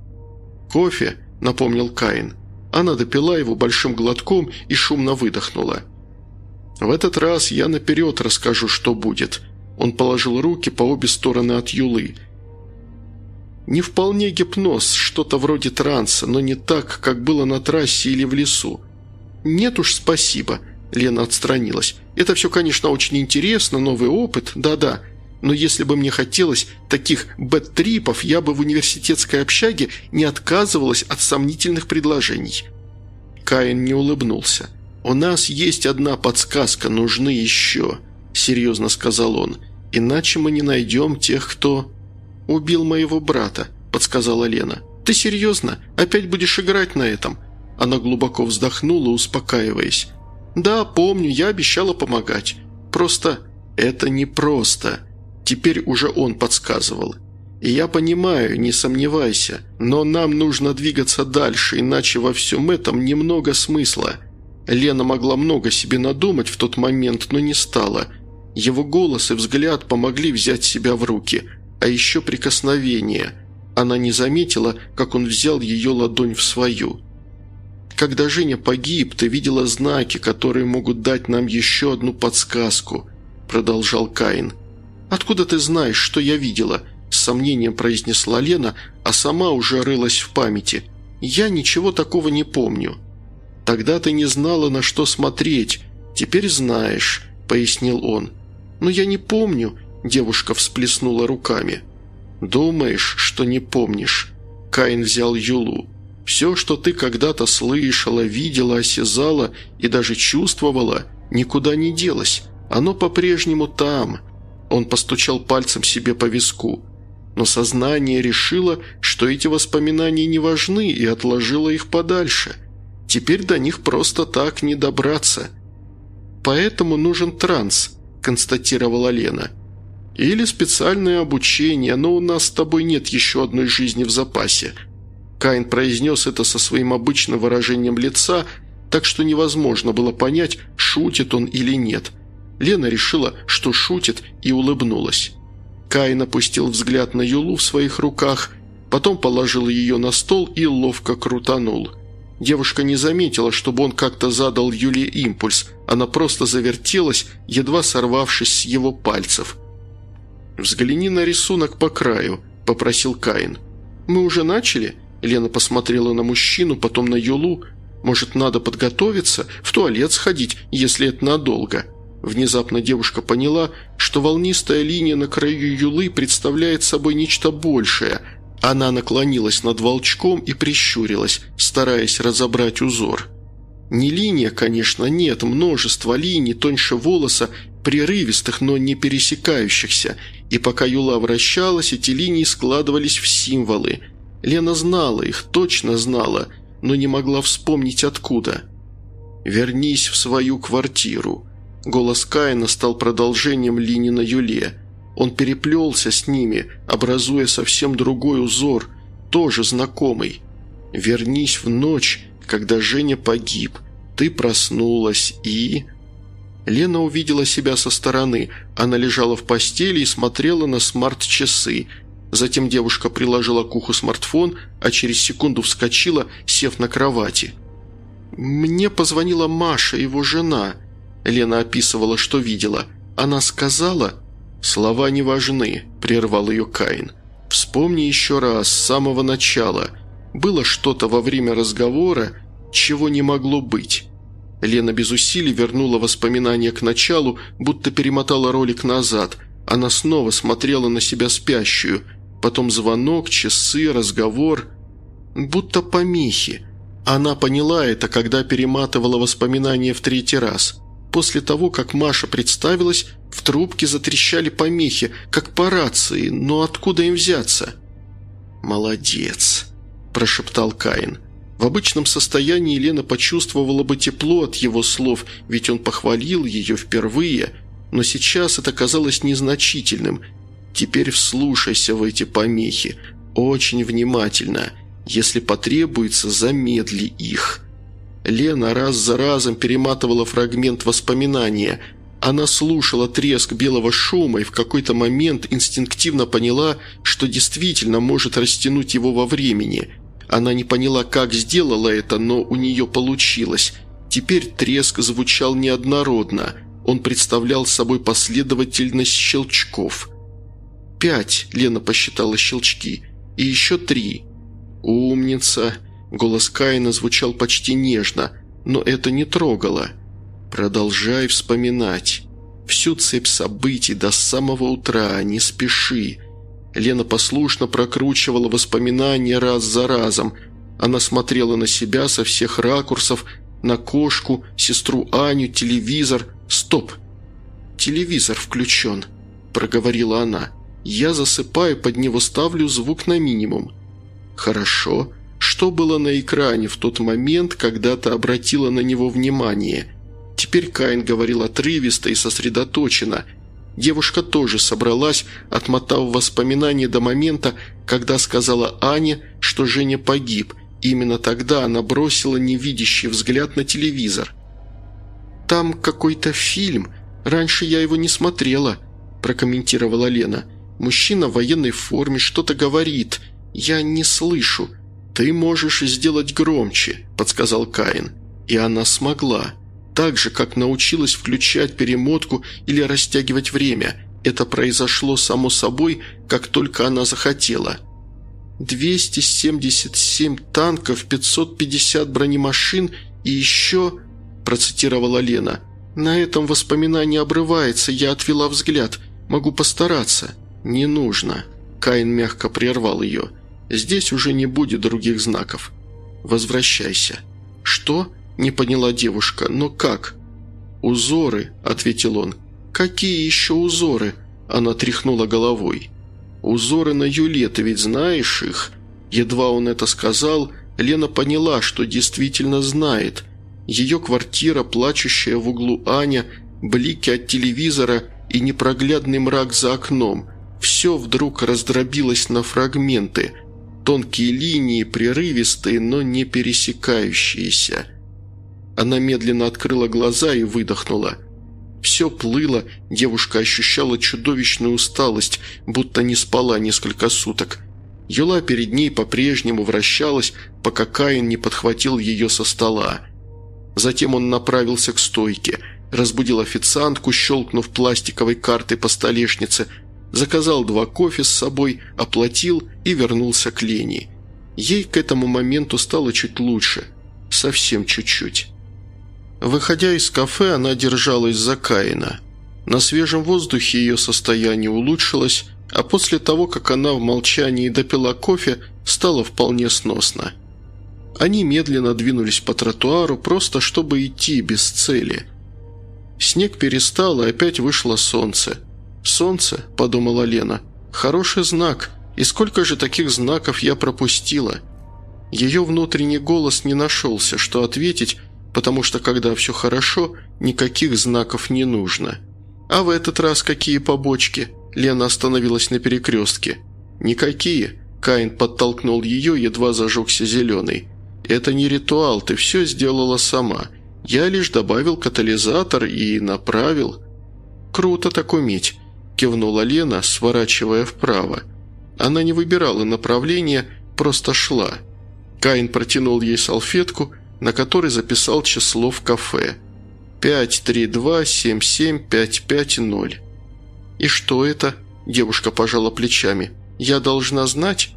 «Кофе», — напомнил Каин. Она допила его большим глотком и шумно выдохнула. «В этот раз я наперед расскажу, что будет. Он положил руки по обе стороны от Юлы. Не вполне гипноз, что-то вроде транса, но не так, как было на трассе или в лесу. «Нет уж, спасибо», – Лена отстранилась. «Это все, конечно, очень интересно, новый опыт, да-да. Но если бы мне хотелось таких бэт-трипов, я бы в университетской общаге не отказывалась от сомнительных предложений». Каин не улыбнулся. «У нас есть одна подсказка, нужны еще», – серьезно сказал он. «Иначе мы не найдем тех, кто...» «Убил моего брата», – подсказала Лена. «Ты серьезно? Опять будешь играть на этом?» Она глубоко вздохнула, успокаиваясь. «Да, помню, я обещала помогать. Просто это не просто. Теперь уже он подсказывал. И я понимаю, не сомневайся, но нам нужно двигаться дальше, иначе во всем этом немного смысла». Лена могла много себе надумать в тот момент, но не стала. Его голос и взгляд помогли взять себя в руки, а еще прикосновение. Она не заметила, как он взял ее ладонь в свою. Когда Женя погиб, ты видела знаки, которые могут дать нам еще одну подсказку», – продолжал Каин. «Откуда ты знаешь, что я видела?» – с сомнением произнесла Лена, а сама уже рылась в памяти. «Я ничего такого не помню». «Тогда ты не знала, на что смотреть. Теперь знаешь», – пояснил он. «Но я не помню», – девушка всплеснула руками. «Думаешь, что не помнишь?» Каин взял Юлу. Все, что ты когда-то слышала, видела, осязала и даже чувствовала, никуда не делось. Оно по-прежнему там». Он постучал пальцем себе по виску. Но сознание решило, что эти воспоминания не важны и отложило их подальше. Теперь до них просто так не добраться. «Поэтому нужен транс», – констатировала Лена. «Или специальное обучение, но у нас с тобой нет еще одной жизни в запасе», Каин произнес это со своим обычным выражением лица, так что невозможно было понять, шутит он или нет. Лена решила, что шутит, и улыбнулась. Каин опустил взгляд на Юлу в своих руках, потом положил ее на стол и ловко крутанул. Девушка не заметила, чтобы он как-то задал Юле импульс, она просто завертелась, едва сорвавшись с его пальцев. «Взгляни на рисунок по краю», – попросил Каин. «Мы уже начали?» Лена посмотрела на мужчину, потом на Юлу. «Может, надо подготовиться? В туалет сходить, если это надолго?» Внезапно девушка поняла, что волнистая линия на краю Юлы представляет собой нечто большее. Она наклонилась над волчком и прищурилась, стараясь разобрать узор. Не линия, конечно, нет, множество линий тоньше волоса, прерывистых, но не пересекающихся. И пока Юла вращалась, эти линии складывались в символы – Лена знала их, точно знала, но не могла вспомнить откуда. «Вернись в свою квартиру». Голос Каина стал продолжением линии на Юле. Он переплелся с ними, образуя совсем другой узор, тоже знакомый. «Вернись в ночь, когда Женя погиб. Ты проснулась и...» Лена увидела себя со стороны. Она лежала в постели и смотрела на смарт-часы – Затем девушка приложила к уху смартфон, а через секунду вскочила, сев на кровати. «Мне позвонила Маша, его жена». Лена описывала, что видела. Она сказала... «Слова не важны», – прервал ее Каин. «Вспомни еще раз, с самого начала. Было что-то во время разговора, чего не могло быть». Лена без усилий вернула воспоминания к началу, будто перемотала ролик назад. Она снова смотрела на себя спящую – Потом звонок, часы, разговор. Будто помехи. Она поняла это, когда перематывала воспоминания в третий раз. После того, как Маша представилась, в трубке затрещали помехи, как по рации, но откуда им взяться? «Молодец», – прошептал Каин. В обычном состоянии Елена почувствовала бы тепло от его слов, ведь он похвалил ее впервые, но сейчас это казалось незначительным – Теперь вслушайся в эти помехи. Очень внимательно. Если потребуется, замедли их». Лена раз за разом перематывала фрагмент воспоминания. Она слушала треск белого шума и в какой-то момент инстинктивно поняла, что действительно может растянуть его во времени. Она не поняла, как сделала это, но у нее получилось. Теперь треск звучал неоднородно – Он представлял собой последовательность щелчков. «Пять», — Лена посчитала щелчки, — «и еще три». «Умница!» — голос Каина звучал почти нежно, но это не трогало. «Продолжай вспоминать. Всю цепь событий до самого утра, не спеши». Лена послушно прокручивала воспоминания раз за разом. Она смотрела на себя со всех ракурсов, на кошку, сестру Аню, телевизор. «Стоп! Телевизор включен», – проговорила она. «Я засыпаю, под него ставлю звук на минимум». «Хорошо. Что было на экране в тот момент, когда ты обратила на него внимание?» Теперь Каин говорил отрывисто и сосредоточенно. Девушка тоже собралась, отмотав воспоминания до момента, когда сказала Ане, что Женя погиб. Именно тогда она бросила невидящий взгляд на телевизор. «Там какой-то фильм. Раньше я его не смотрела», – прокомментировала Лена. «Мужчина в военной форме что-то говорит. «Я не слышу». «Ты можешь сделать громче», – подсказал Каин. И она смогла. Так же, как научилась включать перемотку или растягивать время. Это произошло само собой, как только она захотела. 277 танков, 550 бронемашин и еще...» – процитировала Лена. «На этом воспоминание обрывается, я отвела взгляд. Могу постараться». «Не нужно». Каин мягко прервал ее. Здесь уже не будет других знаков. Возвращайся». «Что?» – не поняла девушка. «Но как?» «Узоры», – ответил он. «Какие еще узоры?» – она тряхнула головой. «Узоры на Юле, ты ведь знаешь их?» Едва он это сказал, Лена поняла, что действительно знает. Ее квартира, плачущая в углу Аня, блики от телевизора и непроглядный мрак за окном – все вдруг раздробилось на фрагменты – Тонкие линии, прерывистые, но не пересекающиеся. Она медленно открыла глаза и выдохнула. Все плыло, девушка ощущала чудовищную усталость, будто не спала несколько суток. Юла перед ней по-прежнему вращалась, пока Каин не подхватил ее со стола. Затем он направился к стойке, разбудил официантку, щелкнув пластиковой картой по столешнице – заказал два кофе с собой, оплатил и вернулся к Лене. Ей к этому моменту стало чуть лучше. Совсем чуть-чуть. Выходя из кафе, она держалась за Каина. На свежем воздухе ее состояние улучшилось, а после того, как она в молчании допила кофе, стало вполне сносно. Они медленно двинулись по тротуару, просто чтобы идти без цели. Снег перестал, и опять вышло солнце – «Солнце», – подумала Лена, – «хороший знак, и сколько же таких знаков я пропустила?» Ее внутренний голос не нашелся, что ответить, потому что когда все хорошо, никаких знаков не нужно. «А в этот раз какие побочки?» Лена остановилась на перекрестке. «Никакие», – Каин подтолкнул ее, едва зажегся зеленый. «Это не ритуал, ты все сделала сама. Я лишь добавил катализатор и направил». «Круто так уметь кивнула Лена, сворачивая вправо. Она не выбирала направление, просто шла. Каин протянул ей салфетку, на которой записал число в кафе. 532-77-550. «И что это?» – девушка пожала плечами. «Я должна знать?»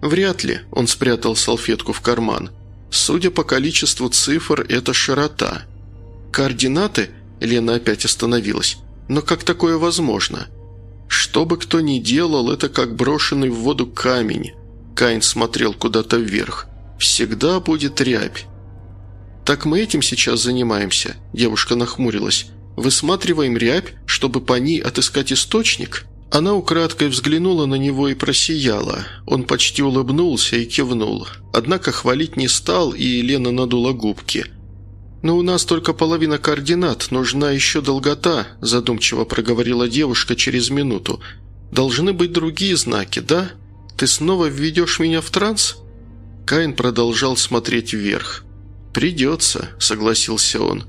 «Вряд ли», – он спрятал салфетку в карман. «Судя по количеству цифр, это широта». «Координаты?» – Лена опять остановилась. Но как такое возможно? Что бы кто ни делал, это как брошенный в воду камень. Каин смотрел куда-то вверх. Всегда будет рябь. «Так мы этим сейчас занимаемся?» Девушка нахмурилась. «Высматриваем рябь, чтобы по ней отыскать источник?» Она украдкой взглянула на него и просияла. Он почти улыбнулся и кивнул. Однако хвалить не стал, и Лена надула губки – «Но у нас только половина координат, нужна еще долгота», задумчиво проговорила девушка через минуту. «Должны быть другие знаки, да? Ты снова введешь меня в транс?» Каин продолжал смотреть вверх. «Придется», – согласился он.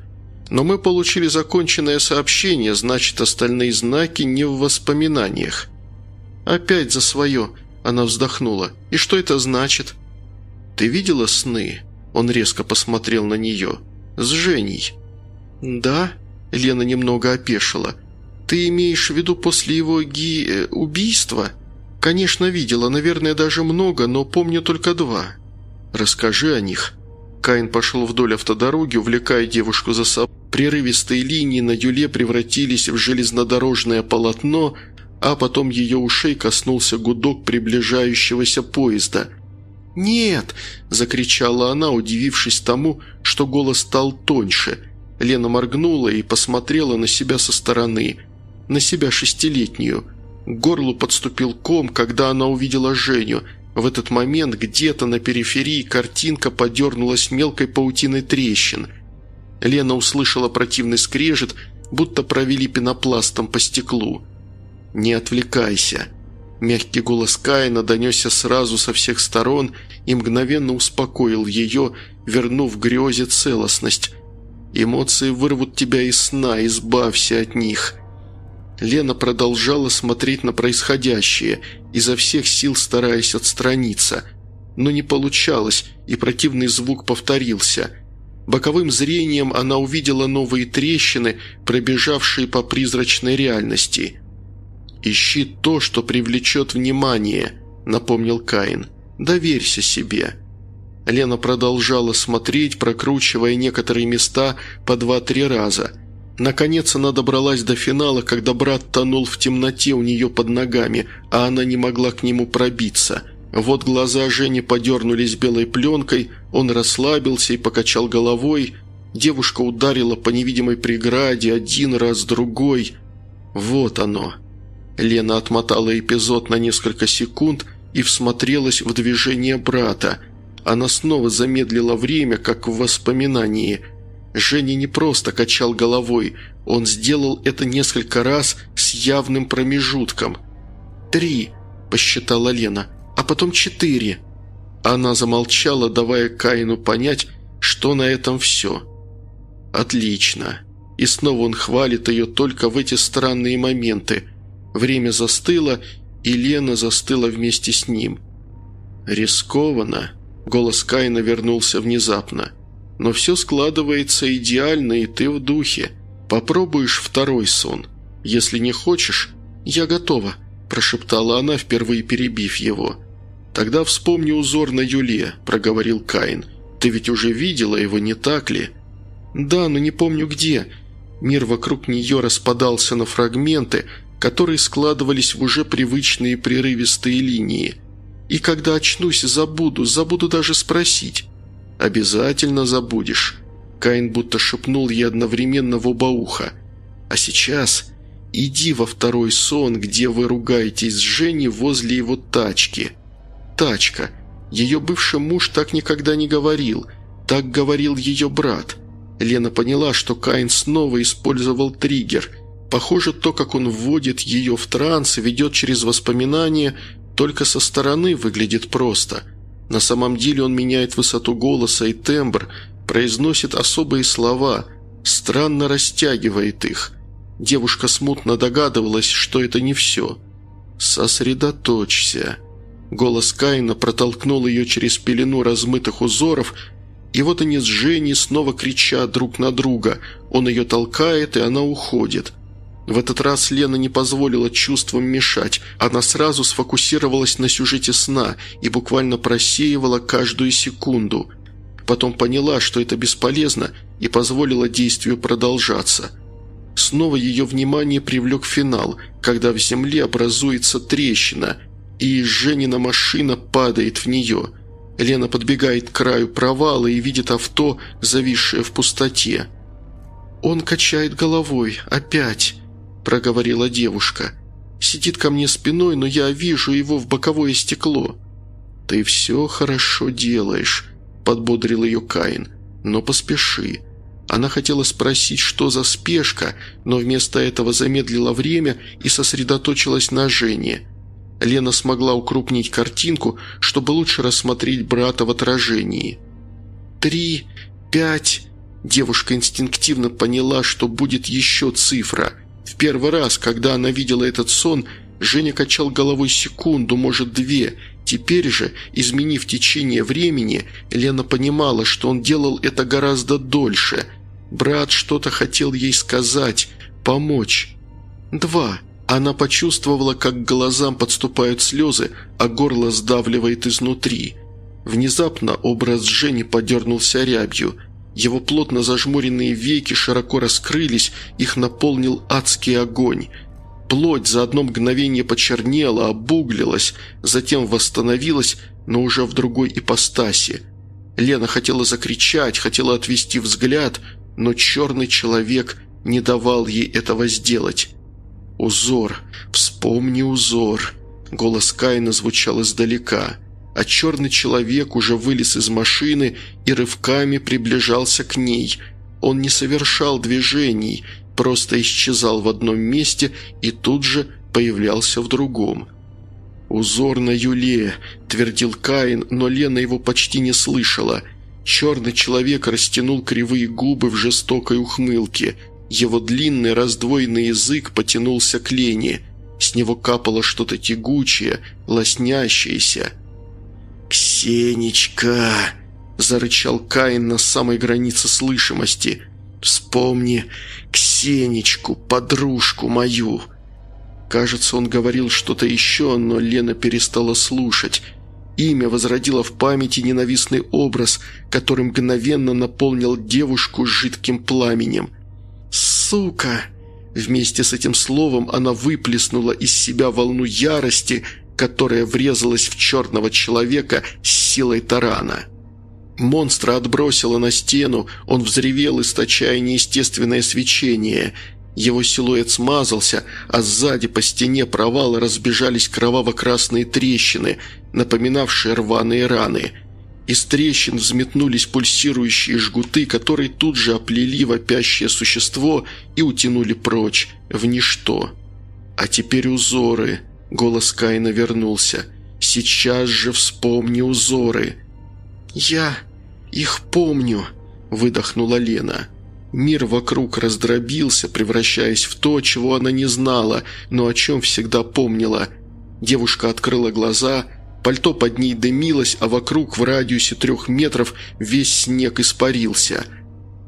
«Но мы получили законченное сообщение, значит, остальные знаки не в воспоминаниях». «Опять за свое», – она вздохнула. «И что это значит?» «Ты видела сны?» Он резко посмотрел на нее. «С Женей». «Да?» Лена немного опешила. «Ты имеешь в виду после его ги... Э, убийства?» «Конечно, видела, наверное, даже много, но помню только два». «Расскажи о них». Каин пошел вдоль автодороги, увлекая девушку за собой. Прерывистые линии на юле превратились в железнодорожное полотно, а потом ее ушей коснулся гудок приближающегося поезда. «Нет!» – закричала она, удивившись тому, что голос стал тоньше. Лена моргнула и посмотрела на себя со стороны, на себя шестилетнюю. К горлу подступил ком, когда она увидела Женю. В этот момент где-то на периферии картинка подернулась мелкой паутиной трещин – Лена услышала противный скрежет, будто провели пенопластом по стеклу. «Не отвлекайся». Мягкий голос Каина донесся сразу со всех сторон и мгновенно успокоил ее, вернув грезе целостность. «Эмоции вырвут тебя из сна, избавься от них». Лена продолжала смотреть на происходящее, изо всех сил стараясь отстраниться. Но не получалось, и противный звук повторился – Боковым зрением она увидела новые трещины, пробежавшие по призрачной реальности. «Ищи то, что привлечет внимание», – напомнил Каин. «Доверься себе». Лена продолжала смотреть, прокручивая некоторые места по два-три раза. Наконец она добралась до финала, когда брат тонул в темноте у нее под ногами, а она не могла к нему пробиться – вот глаза Жени подернулись белой пленкой, он расслабился и покачал головой. Девушка ударила по невидимой преграде один раз, другой. Вот оно. Лена отмотала эпизод на несколько секунд и всмотрелась в движение брата. Она снова замедлила время, как в воспоминании. Женя не просто качал головой, он сделал это несколько раз с явным промежутком. «Три», – посчитала Лена – а потом четыре». Она замолчала, давая Каину понять, что на этом все. «Отлично». И снова он хвалит ее только в эти странные моменты. Время застыло, и Лена застыла вместе с ним. «Рискованно». Голос Каина вернулся внезапно. «Но все складывается идеально, и ты в духе. Попробуешь второй сон. Если не хочешь, я готова», – прошептала она, впервые перебив его. «Тогда вспомни узор на Юле», – проговорил Каин. «Ты ведь уже видела его, не так ли?» «Да, но не помню где». Мир вокруг нее распадался на фрагменты, которые складывались в уже привычные прерывистые линии. «И когда очнусь, забуду, забуду даже спросить». «Обязательно забудешь», – Каин будто шепнул ей одновременно в оба уха. «А сейчас иди во второй сон, где вы ругаетесь с Женей возле его тачки» тачка. Ее бывший муж так никогда не говорил. Так говорил ее брат. Лена поняла, что Каин снова использовал триггер. Похоже, то, как он вводит ее в транс и ведет через воспоминания, только со стороны выглядит просто. На самом деле он меняет высоту голоса и тембр, произносит особые слова, странно растягивает их. Девушка смутно догадывалась, что это не все. «Сосредоточься», Голос Каина протолкнул ее через пелену размытых узоров, и вот они с Женей снова кричат друг на друга. Он ее толкает, и она уходит. В этот раз Лена не позволила чувствам мешать. Она сразу сфокусировалась на сюжете сна и буквально просеивала каждую секунду. Потом поняла, что это бесполезно, и позволила действию продолжаться. Снова ее внимание привлек финал, когда в земле образуется трещина – и Женина машина падает в нее. Лена подбегает к краю провала и видит авто, зависшее в пустоте. «Он качает головой. Опять», – проговорила девушка. «Сидит ко мне спиной, но я вижу его в боковое стекло». «Ты все хорошо делаешь», – подбодрил ее Каин. «Но поспеши». Она хотела спросить, что за спешка, но вместо этого замедлила время и сосредоточилась на Жене – Лена смогла укрупнить картинку, чтобы лучше рассмотреть брата в отражении. «Три, пять...» Девушка инстинктивно поняла, что будет еще цифра. В первый раз, когда она видела этот сон, Женя качал головой секунду, может две. Теперь же, изменив течение времени, Лена понимала, что он делал это гораздо дольше. Брат что-то хотел ей сказать, помочь. Два. Она почувствовала, как к глазам подступают слезы, а горло сдавливает изнутри. Внезапно образ Жени подернулся рябью. Его плотно зажмуренные веки широко раскрылись, их наполнил адский огонь. Плоть за одно мгновение почернела, обуглилась, затем восстановилась, но уже в другой ипостаси. Лена хотела закричать, хотела отвести взгляд, но черный человек не давал ей этого сделать. «Узор! Вспомни узор!» Голос Каина звучал издалека, а черный человек уже вылез из машины и рывками приближался к ней. Он не совершал движений, просто исчезал в одном месте и тут же появлялся в другом. «Узор на Юле», – твердил Каин, но Лена его почти не слышала. Черный человек растянул кривые губы в жестокой ухмылке – его длинный раздвоенный язык потянулся к Лене. С него капало что-то тягучее, лоснящееся. «Ксенечка!» – зарычал Каин на самой границе слышимости. «Вспомни Ксенечку, подружку мою!» Кажется, он говорил что-то еще, но Лена перестала слушать. Имя возродило в памяти ненавистный образ, который мгновенно наполнил девушку жидким пламенем – «Сука!» Вместе с этим словом она выплеснула из себя волну ярости, которая врезалась в черного человека с силой тарана. Монстра отбросило на стену, он взревел, источая неестественное свечение. Его силуэт смазался, а сзади по стене провала разбежались кроваво-красные трещины, напоминавшие рваные раны – из трещин взметнулись пульсирующие жгуты, которые тут же оплели вопящее существо и утянули прочь, в ничто. А теперь узоры. Голос Каина вернулся. «Сейчас же вспомни узоры». «Я их помню», – выдохнула Лена. Мир вокруг раздробился, превращаясь в то, чего она не знала, но о чем всегда помнила. Девушка открыла глаза – Пальто под ней дымилось, а вокруг в радиусе трех метров весь снег испарился.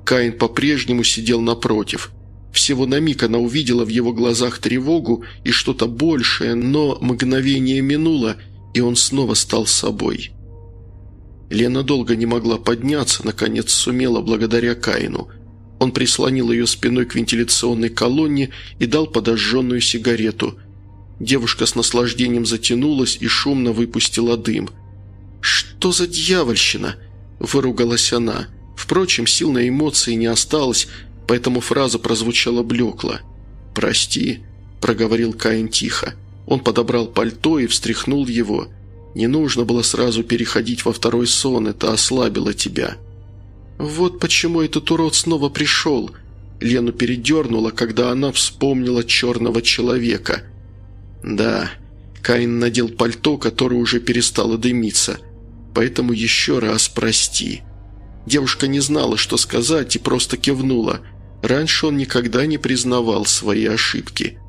Каин по-прежнему сидел напротив. Всего на миг она увидела в его глазах тревогу и что-то большее, но мгновение минуло, и он снова стал собой. Лена долго не могла подняться, наконец сумела благодаря Каину. Он прислонил ее спиной к вентиляционной колонне и дал подожженную сигарету – Девушка с наслаждением затянулась и шумно выпустила дым. «Что за дьявольщина?» – выругалась она. Впрочем, сил на эмоции не осталось, поэтому фраза прозвучала блекло. «Прости», – проговорил Каин тихо. Он подобрал пальто и встряхнул его. «Не нужно было сразу переходить во второй сон, это ослабило тебя». «Вот почему этот урод снова пришел», – Лену передернула, когда она вспомнила черного человека – «Да». Каин надел пальто, которое уже перестало дымиться. «Поэтому еще раз прости». Девушка не знала, что сказать, и просто кивнула. Раньше он никогда не признавал свои ошибки.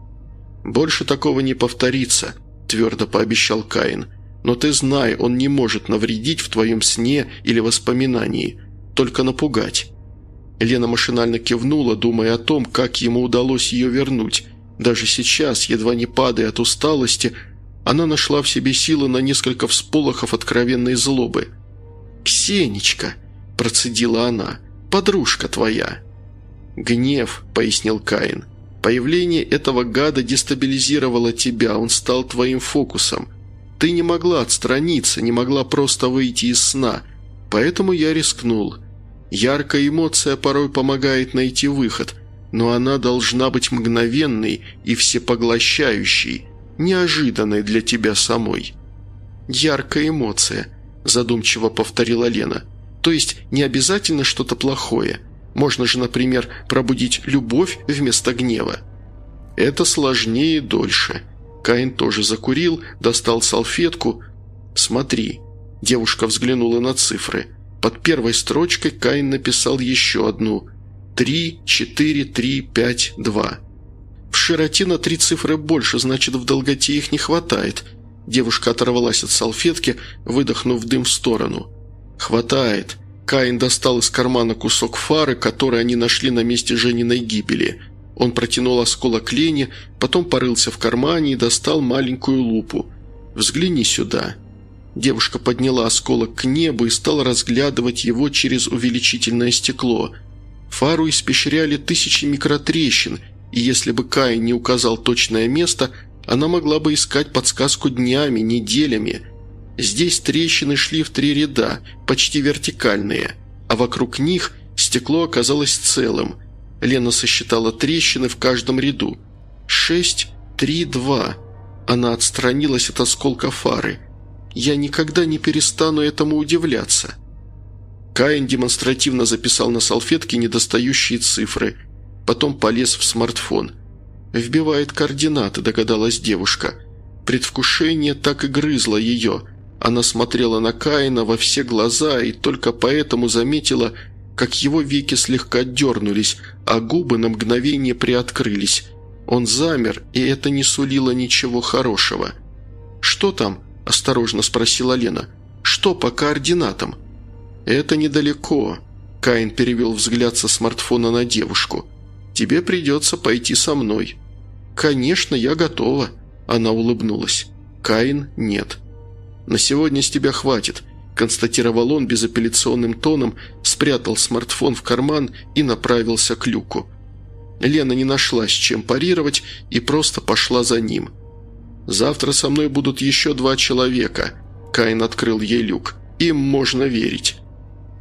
«Больше такого не повторится», – твердо пообещал Каин. «Но ты знай, он не может навредить в твоем сне или воспоминании, только напугать». Лена машинально кивнула, думая о том, как ему удалось ее вернуть, даже сейчас, едва не падая от усталости, она нашла в себе силы на несколько всполохов откровенной злобы. «Ксенечка!» – процедила она. «Подружка твоя!» «Гнев», – пояснил Каин. «Появление этого гада дестабилизировало тебя, он стал твоим фокусом. Ты не могла отстраниться, не могла просто выйти из сна, поэтому я рискнул. Яркая эмоция порой помогает найти выход – но она должна быть мгновенной и всепоглощающей, неожиданной для тебя самой». «Яркая эмоция», – задумчиво повторила Лена. «То есть не обязательно что-то плохое. Можно же, например, пробудить любовь вместо гнева». «Это сложнее и дольше». Каин тоже закурил, достал салфетку. «Смотри». Девушка взглянула на цифры. Под первой строчкой Каин написал еще одну – Три, четыре, три, пять, два. В широте на три цифры больше, значит, в долготе их не хватает. Девушка оторвалась от салфетки, выдохнув дым в сторону. «Хватает», – Каин достал из кармана кусок фары, который они нашли на месте Жениной гибели. Он протянул осколок лени, потом порылся в кармане и достал маленькую лупу. «Взгляни сюда». Девушка подняла осколок к небу и стала разглядывать его через увеличительное стекло. Фару испещряли тысячи микротрещин, и если бы Каин не указал точное место, она могла бы искать подсказку днями, неделями – Здесь трещины шли в три ряда, почти вертикальные, а вокруг них стекло оказалось целым. Лена сосчитала трещины в каждом ряду. «Шесть, три, два». Она отстранилась от осколка фары. «Я никогда не перестану этому удивляться». Каин демонстративно записал на салфетке недостающие цифры, потом полез в смартфон. «Вбивает координаты», – догадалась девушка. Предвкушение так и грызло ее – она смотрела на Каина во все глаза и только поэтому заметила, как его веки слегка дернулись, а губы на мгновение приоткрылись. Он замер, и это не сулило ничего хорошего. «Что там?» – осторожно спросила Лена. «Что по координатам?» «Это недалеко», – Каин перевел взгляд со смартфона на девушку. «Тебе придется пойти со мной». «Конечно, я готова», – она улыбнулась. Каин – нет. «На сегодня с тебя хватит», – констатировал он безапелляционным тоном, спрятал смартфон в карман и направился к люку. Лена не нашла с чем парировать и просто пошла за ним. «Завтра со мной будут еще два человека», – Каин открыл ей люк. «Им можно верить».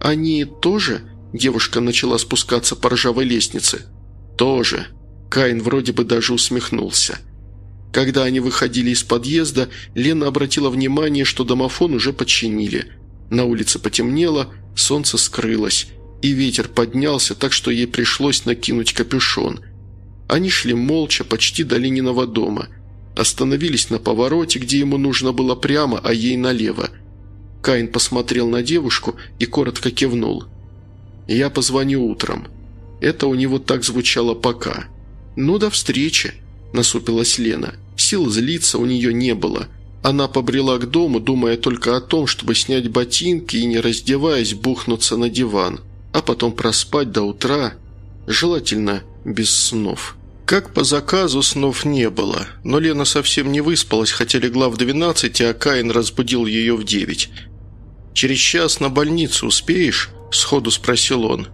«Они тоже?» – девушка начала спускаться по ржавой лестнице. «Тоже». Каин вроде бы даже усмехнулся. Когда они выходили из подъезда, Лена обратила внимание, что домофон уже починили. На улице потемнело, солнце скрылось, и ветер поднялся, так что ей пришлось накинуть капюшон. Они шли молча, почти до Лениного дома. Остановились на повороте, где ему нужно было прямо, а ей налево. Каин посмотрел на девушку и коротко кивнул. «Я позвоню утром». Это у него так звучало пока. «Ну, до встречи», – насупилась Лена. Сил злиться у нее не было. Она побрела к дому, думая только о том, чтобы снять ботинки и, не раздеваясь, бухнуться на диван, а потом проспать до утра, желательно без снов. Как по заказу снов не было, но Лена совсем не выспалась, хотя легла в двенадцать, а Каин разбудил ее в девять. «Через час на больницу успеешь?» – сходу спросил он.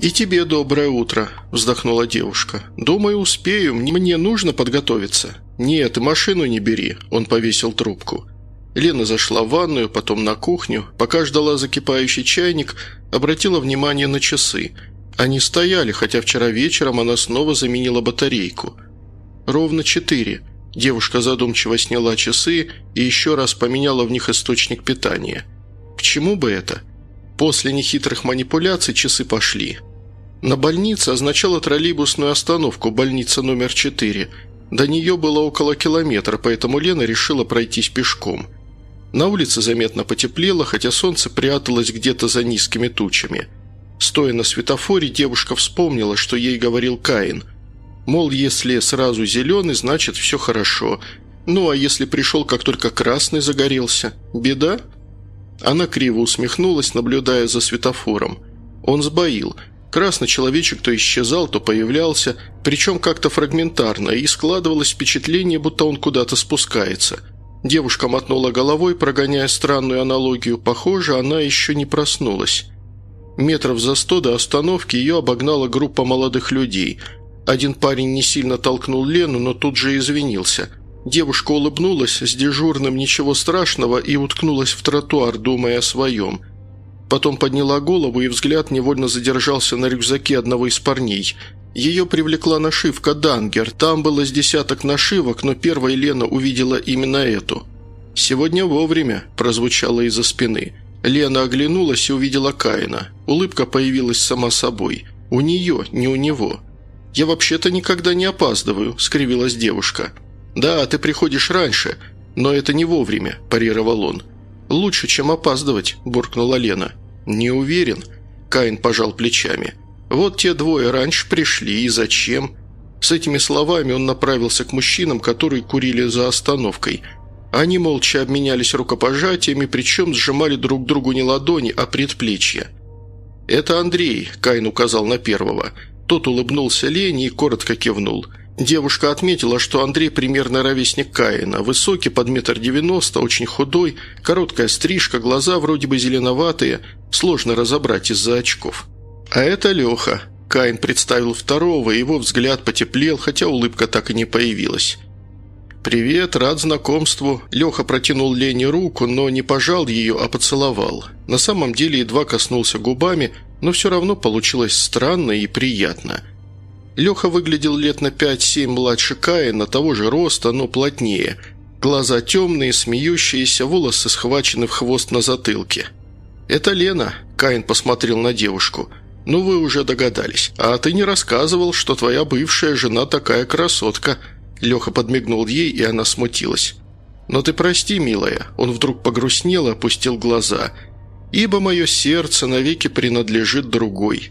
«И тебе доброе утро», – вздохнула девушка. «Думаю, успею. Мне нужно подготовиться». «Нет, машину не бери», – он повесил трубку. Лена зашла в ванную, потом на кухню. Пока ждала закипающий чайник, обратила внимание на часы. Они стояли, хотя вчера вечером она снова заменила батарейку. Ровно четыре. Девушка задумчиво сняла часы и еще раз поменяла в них источник питания. К чему бы это? После нехитрых манипуляций часы пошли. На больнице означало троллейбусную остановку, больница номер 4. До нее было около километра, поэтому Лена решила пройтись пешком. На улице заметно потеплело, хотя солнце пряталось где-то за низкими тучами. Стоя на светофоре, девушка вспомнила, что ей говорил Каин. Мол, если сразу зеленый, значит все хорошо. Ну а если пришел, как только красный загорелся? Беда? Она криво усмехнулась, наблюдая за светофором. Он сбоил. Красный человечек то исчезал, то появлялся, причем как-то фрагментарно, и складывалось впечатление, будто он куда-то спускается. Девушка мотнула головой, прогоняя странную аналогию. Похоже, она еще не проснулась. Метров за сто до остановки ее обогнала группа молодых людей. Один парень не сильно толкнул Лену, но тут же извинился – Девушка улыбнулась с дежурным «ничего страшного» и уткнулась в тротуар, думая о своем. Потом подняла голову, и взгляд невольно задержался на рюкзаке одного из парней. Ее привлекла нашивка «Дангер». Там было с десяток нашивок, но первая Лена увидела именно эту. «Сегодня вовремя», – прозвучало из-за спины. Лена оглянулась и увидела Каина. Улыбка появилась сама собой. У нее, не у него. «Я вообще-то никогда не опаздываю», – скривилась девушка. «Да, ты приходишь раньше, но это не вовремя», – парировал он. «Лучше, чем опаздывать», – буркнула Лена. «Не уверен», – Каин пожал плечами. «Вот те двое раньше пришли, и зачем?» С этими словами он направился к мужчинам, которые курили за остановкой. Они молча обменялись рукопожатиями, причем сжимали друг другу не ладони, а предплечья. «Это Андрей», – Кайн указал на первого. Тот улыбнулся Лене и коротко кивнул. Девушка отметила, что Андрей примерно ровесник Каина. Высокий, под метр девяносто, очень худой, короткая стрижка, глаза вроде бы зеленоватые, сложно разобрать из-за очков. «А это Леха», Каин представил второго, и его взгляд потеплел, хотя улыбка так и не появилась. «Привет, рад знакомству». Леха протянул Лене руку, но не пожал ее, а поцеловал. На самом деле едва коснулся губами, но все равно получилось странно и приятно. Леха выглядел лет на 5-7 младше Каина, того же роста, но плотнее. Глаза темные, смеющиеся, волосы схвачены в хвост на затылке. «Это Лена», – Каин посмотрел на девушку. «Ну, вы уже догадались. А ты не рассказывал, что твоя бывшая жена такая красотка», – Леха подмигнул ей, и она смутилась. «Но ты прости, милая». Он вдруг погрустнел и опустил глаза. «Ибо мое сердце навеки принадлежит другой».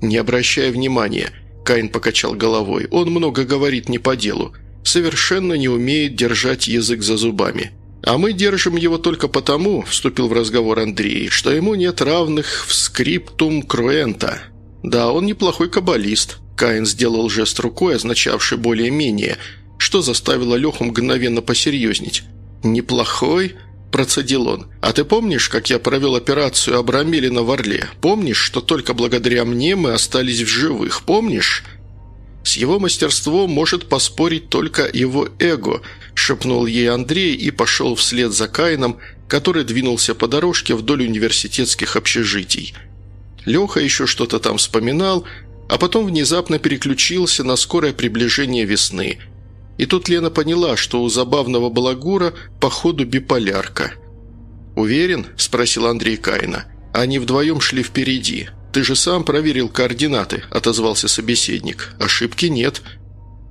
«Не обращая внимания», – Каин покачал головой. «Он много говорит не по делу. Совершенно не умеет держать язык за зубами». «А мы держим его только потому», – вступил в разговор Андрей, – «что ему нет равных в скриптум круэнта». «Да, он неплохой каббалист», – Каин сделал жест рукой, означавший более-менее – что заставило Леху мгновенно посерьезнить. «Неплохой?» – процедил он. «А ты помнишь, как я провел операцию Абрамелина в Орле? Помнишь, что только благодаря мне мы остались в живых? Помнишь?» «С его мастерством может поспорить только его эго», – шепнул ей Андрей и пошел вслед за Каином, который двинулся по дорожке вдоль университетских общежитий. Леха еще что-то там вспоминал, а потом внезапно переключился на скорое приближение весны – и тут Лена поняла, что у забавного балагура походу биполярка. «Уверен?» – спросил Андрей Каина. «Они вдвоем шли впереди. Ты же сам проверил координаты», – отозвался собеседник. «Ошибки нет».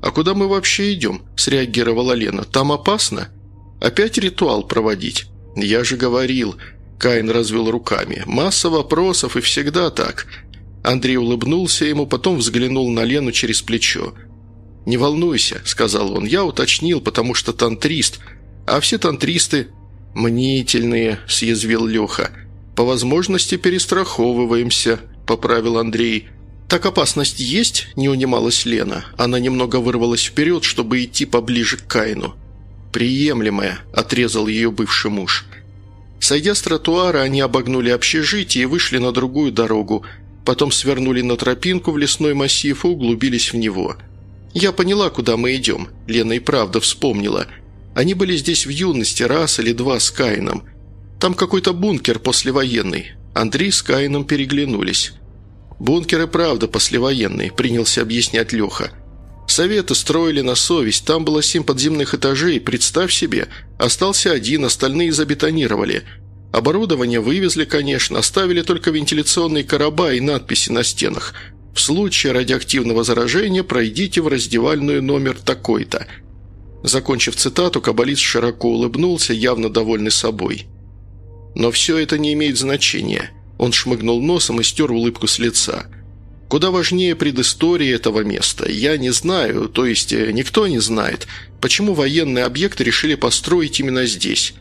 «А куда мы вообще идем?» – среагировала Лена. «Там опасно?» «Опять ритуал проводить?» «Я же говорил», – Каин развел руками. «Масса вопросов и всегда так». Андрей улыбнулся ему, потом взглянул на Лену через плечо. «Не волнуйся», – сказал он, – «я уточнил, потому что тантрист, а все тантристы мнительные», – съязвил Леха. «По возможности перестраховываемся», – поправил Андрей. «Так опасность есть?» – не унималась Лена. Она немного вырвалась вперед, чтобы идти поближе к Кайну. «Приемлемая», – отрезал ее бывший муж. Сойдя с тротуара, они обогнули общежитие и вышли на другую дорогу, потом свернули на тропинку в лесной массив и углубились в него – «Я поняла, куда мы идем», – Лена и правда вспомнила. Они были здесь в юности раз или два с Каином. Там какой-то бункер послевоенный. Андрей с Каином переглянулись. «Бункер и правда послевоенный», – принялся объяснять Леха. «Советы строили на совесть, там было семь подземных этажей, представь себе. Остался один, остальные забетонировали. Оборудование вывезли, конечно, оставили только вентиляционные короба и надписи на стенах – в случае радиоактивного заражения пройдите в раздевальную номер такой-то». Закончив цитату, каббалист широко улыбнулся, явно довольный собой. «Но все это не имеет значения». Он шмыгнул носом и стер улыбку с лица. «Куда важнее предыстория этого места. Я не знаю, то есть э, никто не знает, почему военные объекты решили построить именно здесь.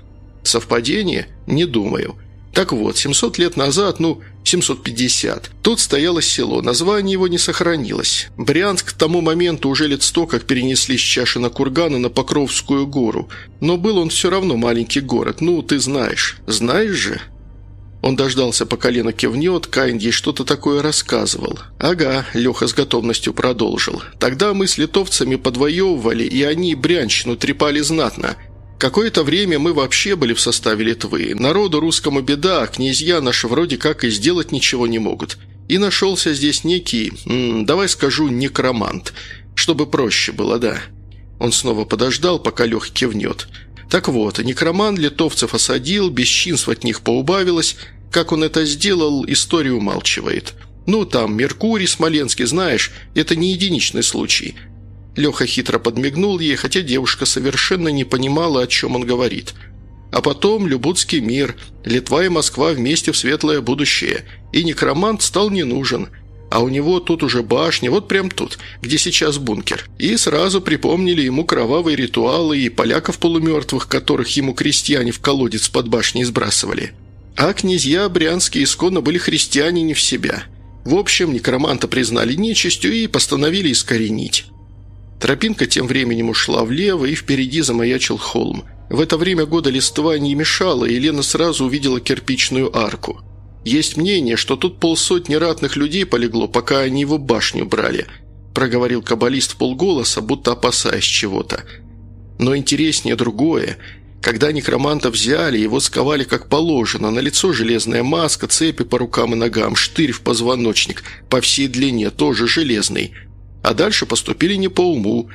Совпадение? Не думаю. Так вот, 700 лет назад, ну, 750. Тут стояло село, название его не сохранилось. Брянск к тому моменту уже лет сто как перенесли с Чашина кургана на Покровскую гору. Но был он все равно маленький город, ну, ты знаешь. Знаешь же?» Он дождался, пока Лена кивнет, Каин ей что-то такое рассказывал. «Ага», – Леха с готовностью продолжил. «Тогда мы с литовцами подвоевывали, и они брянщину трепали знатно. Какое-то время мы вообще были в составе Литвы. Народу русскому беда, а князья наши вроде как и сделать ничего не могут. И нашелся здесь некий, давай скажу, некромант. Чтобы проще было, да». Он снова подождал, пока Лех кивнет. Так вот, некроман литовцев осадил, бесчинств от них поубавилось. Как он это сделал, история умалчивает. Ну, там, Меркурий Смоленский, знаешь, это не единичный случай – Леха хитро подмигнул ей, хотя девушка совершенно не понимала, о чем он говорит. А потом Любутский мир, Литва и Москва вместе в светлое будущее. И некромант стал не нужен. А у него тут уже башня, вот прям тут, где сейчас бункер. И сразу припомнили ему кровавые ритуалы и поляков полумертвых, которых ему крестьяне в колодец под башней сбрасывали. А князья брянские исконно были христиане не в себя. В общем, некроманта признали нечистью и постановили искоренить. Тропинка тем временем ушла влево, и впереди замаячил холм. В это время года листва не мешала, и Лена сразу увидела кирпичную арку. Есть мнение, что тут полсотни ратных людей полегло, пока они его башню брали –– проговорил каббалист полголоса, будто опасаясь чего-то. «Но интереснее другое. Когда некроманта взяли, его сковали как положено, на лицо железная маска, цепи по рукам и ногам, штырь в позвоночник, по всей длине, тоже железный. А дальше поступили не по уму.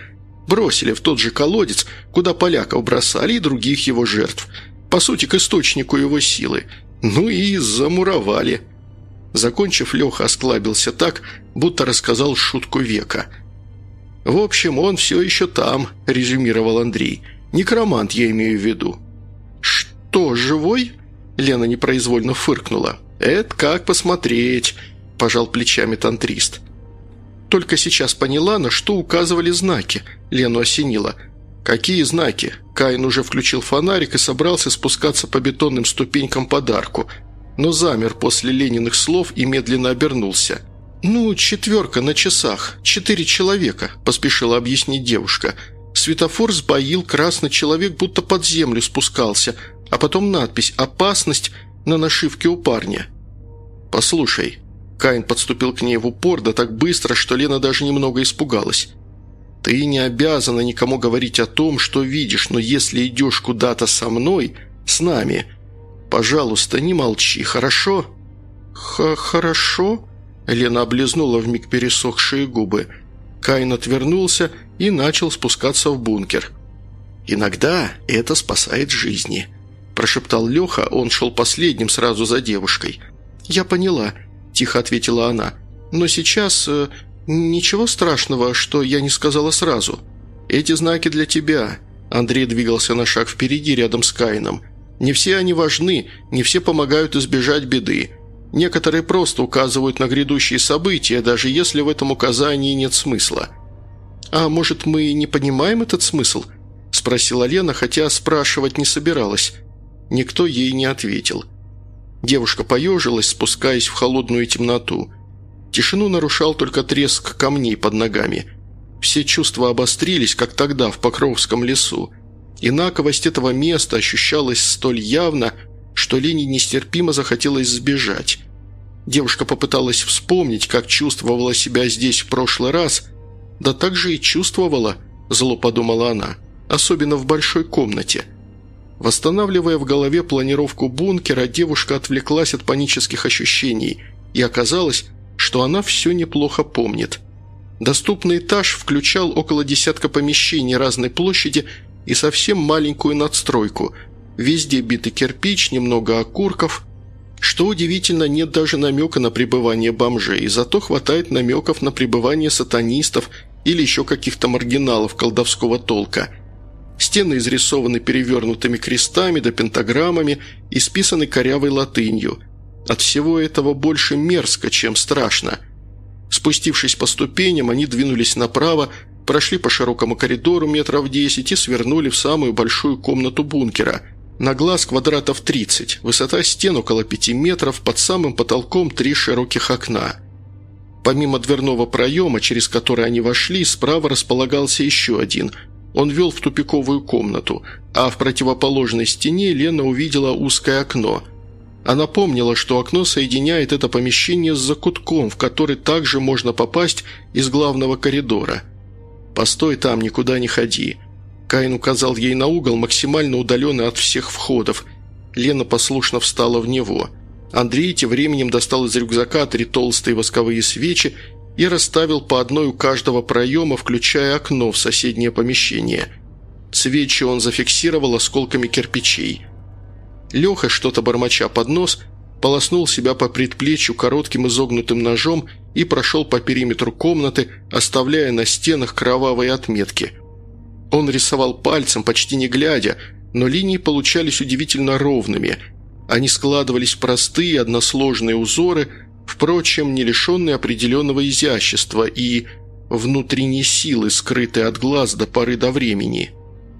Бросили в тот же колодец, куда поляков бросали и других его жертв. По сути, к источнику его силы. Ну и замуровали». Закончив, Леха осклабился так, будто рассказал шутку века. «В общем, он все еще там», – резюмировал Андрей. «Некромант, я имею в виду». «Что, живой?» – Лена непроизвольно фыркнула. «Это как посмотреть», – пожал плечами тантрист. Только сейчас поняла, на что указывали знаки. Лену осенила. «Какие знаки?» Каин уже включил фонарик и собрался спускаться по бетонным ступенькам подарку – но замер после Лениных слов и медленно обернулся. «Ну, четверка на часах, четыре человека», – поспешила объяснить девушка. Светофор сбоил, красный человек будто под землю спускался, а потом надпись «Опасность» на нашивке у парня. «Послушай», – Каин подступил к ней в упор, да так быстро, что Лена даже немного испугалась. «Ты не обязана никому говорить о том, что видишь, но если идешь куда-то со мной, с нами, «Пожалуйста, не молчи, хорошо?» Х «Хорошо?» Лена облизнула вмиг пересохшие губы. Каин отвернулся и начал спускаться в бункер. «Иногда это спасает жизни», – прошептал Леха, он шел последним сразу за девушкой. «Я поняла», – тихо ответила она. «Но сейчас э, ничего страшного, что я не сказала сразу. Эти знаки для тебя». Андрей двигался на шаг впереди, рядом с Каином. Не все они важны, не все помогают избежать беды. Некоторые просто указывают на грядущие события, даже если в этом указании нет смысла. «А может, мы не понимаем этот смысл?» – спросила Лена, хотя спрашивать не собиралась. Никто ей не ответил. Девушка поежилась, спускаясь в холодную темноту. Тишину нарушал только треск камней под ногами. Все чувства обострились, как тогда в Покровском лесу. Инаковость этого места ощущалась столь явно, что Лене нестерпимо захотелось сбежать. Девушка попыталась вспомнить, как чувствовала себя здесь в прошлый раз, да так же и чувствовала, зло подумала она, особенно в большой комнате. Восстанавливая в голове планировку бункера, девушка отвлеклась от панических ощущений, и оказалось, что она все неплохо помнит. Доступный этаж включал около десятка помещений разной площади и совсем маленькую надстройку. Везде битый кирпич, немного окурков. Что удивительно, нет даже намека на пребывание бомжей, зато хватает намеков на пребывание сатанистов или еще каких-то маргиналов колдовского толка. Стены изрисованы перевернутыми крестами да пентаграммами и списаны корявой латынью. От всего этого больше мерзко, чем страшно. Спустившись по ступеням, они двинулись направо, прошли по широкому коридору метров десять и свернули в самую большую комнату бункера. На глаз квадратов 30, высота стен около 5 метров, под самым потолком три широких окна. Помимо дверного проема, через который они вошли, справа располагался еще один. Он вел в тупиковую комнату, а в противоположной стене Лена увидела узкое окно. Она помнила, что окно соединяет это помещение с закутком, в который также можно попасть из главного коридора – «Постой там, никуда не ходи». Каин указал ей на угол, максимально удаленный от всех входов. Лена послушно встала в него. Андрей тем временем достал из рюкзака три толстые восковые свечи и расставил по одной у каждого проема, включая окно в соседнее помещение. Свечи он зафиксировал осколками кирпичей. Леха, что-то бормоча под нос, полоснул себя по предплечью коротким изогнутым ножом и прошел по периметру комнаты, оставляя на стенах кровавые отметки. Он рисовал пальцем, почти не глядя, но линии получались удивительно ровными. Они складывались в простые односложные узоры, впрочем, не лишенные определенного изящества и внутренней силы, скрытой от глаз до поры до времени.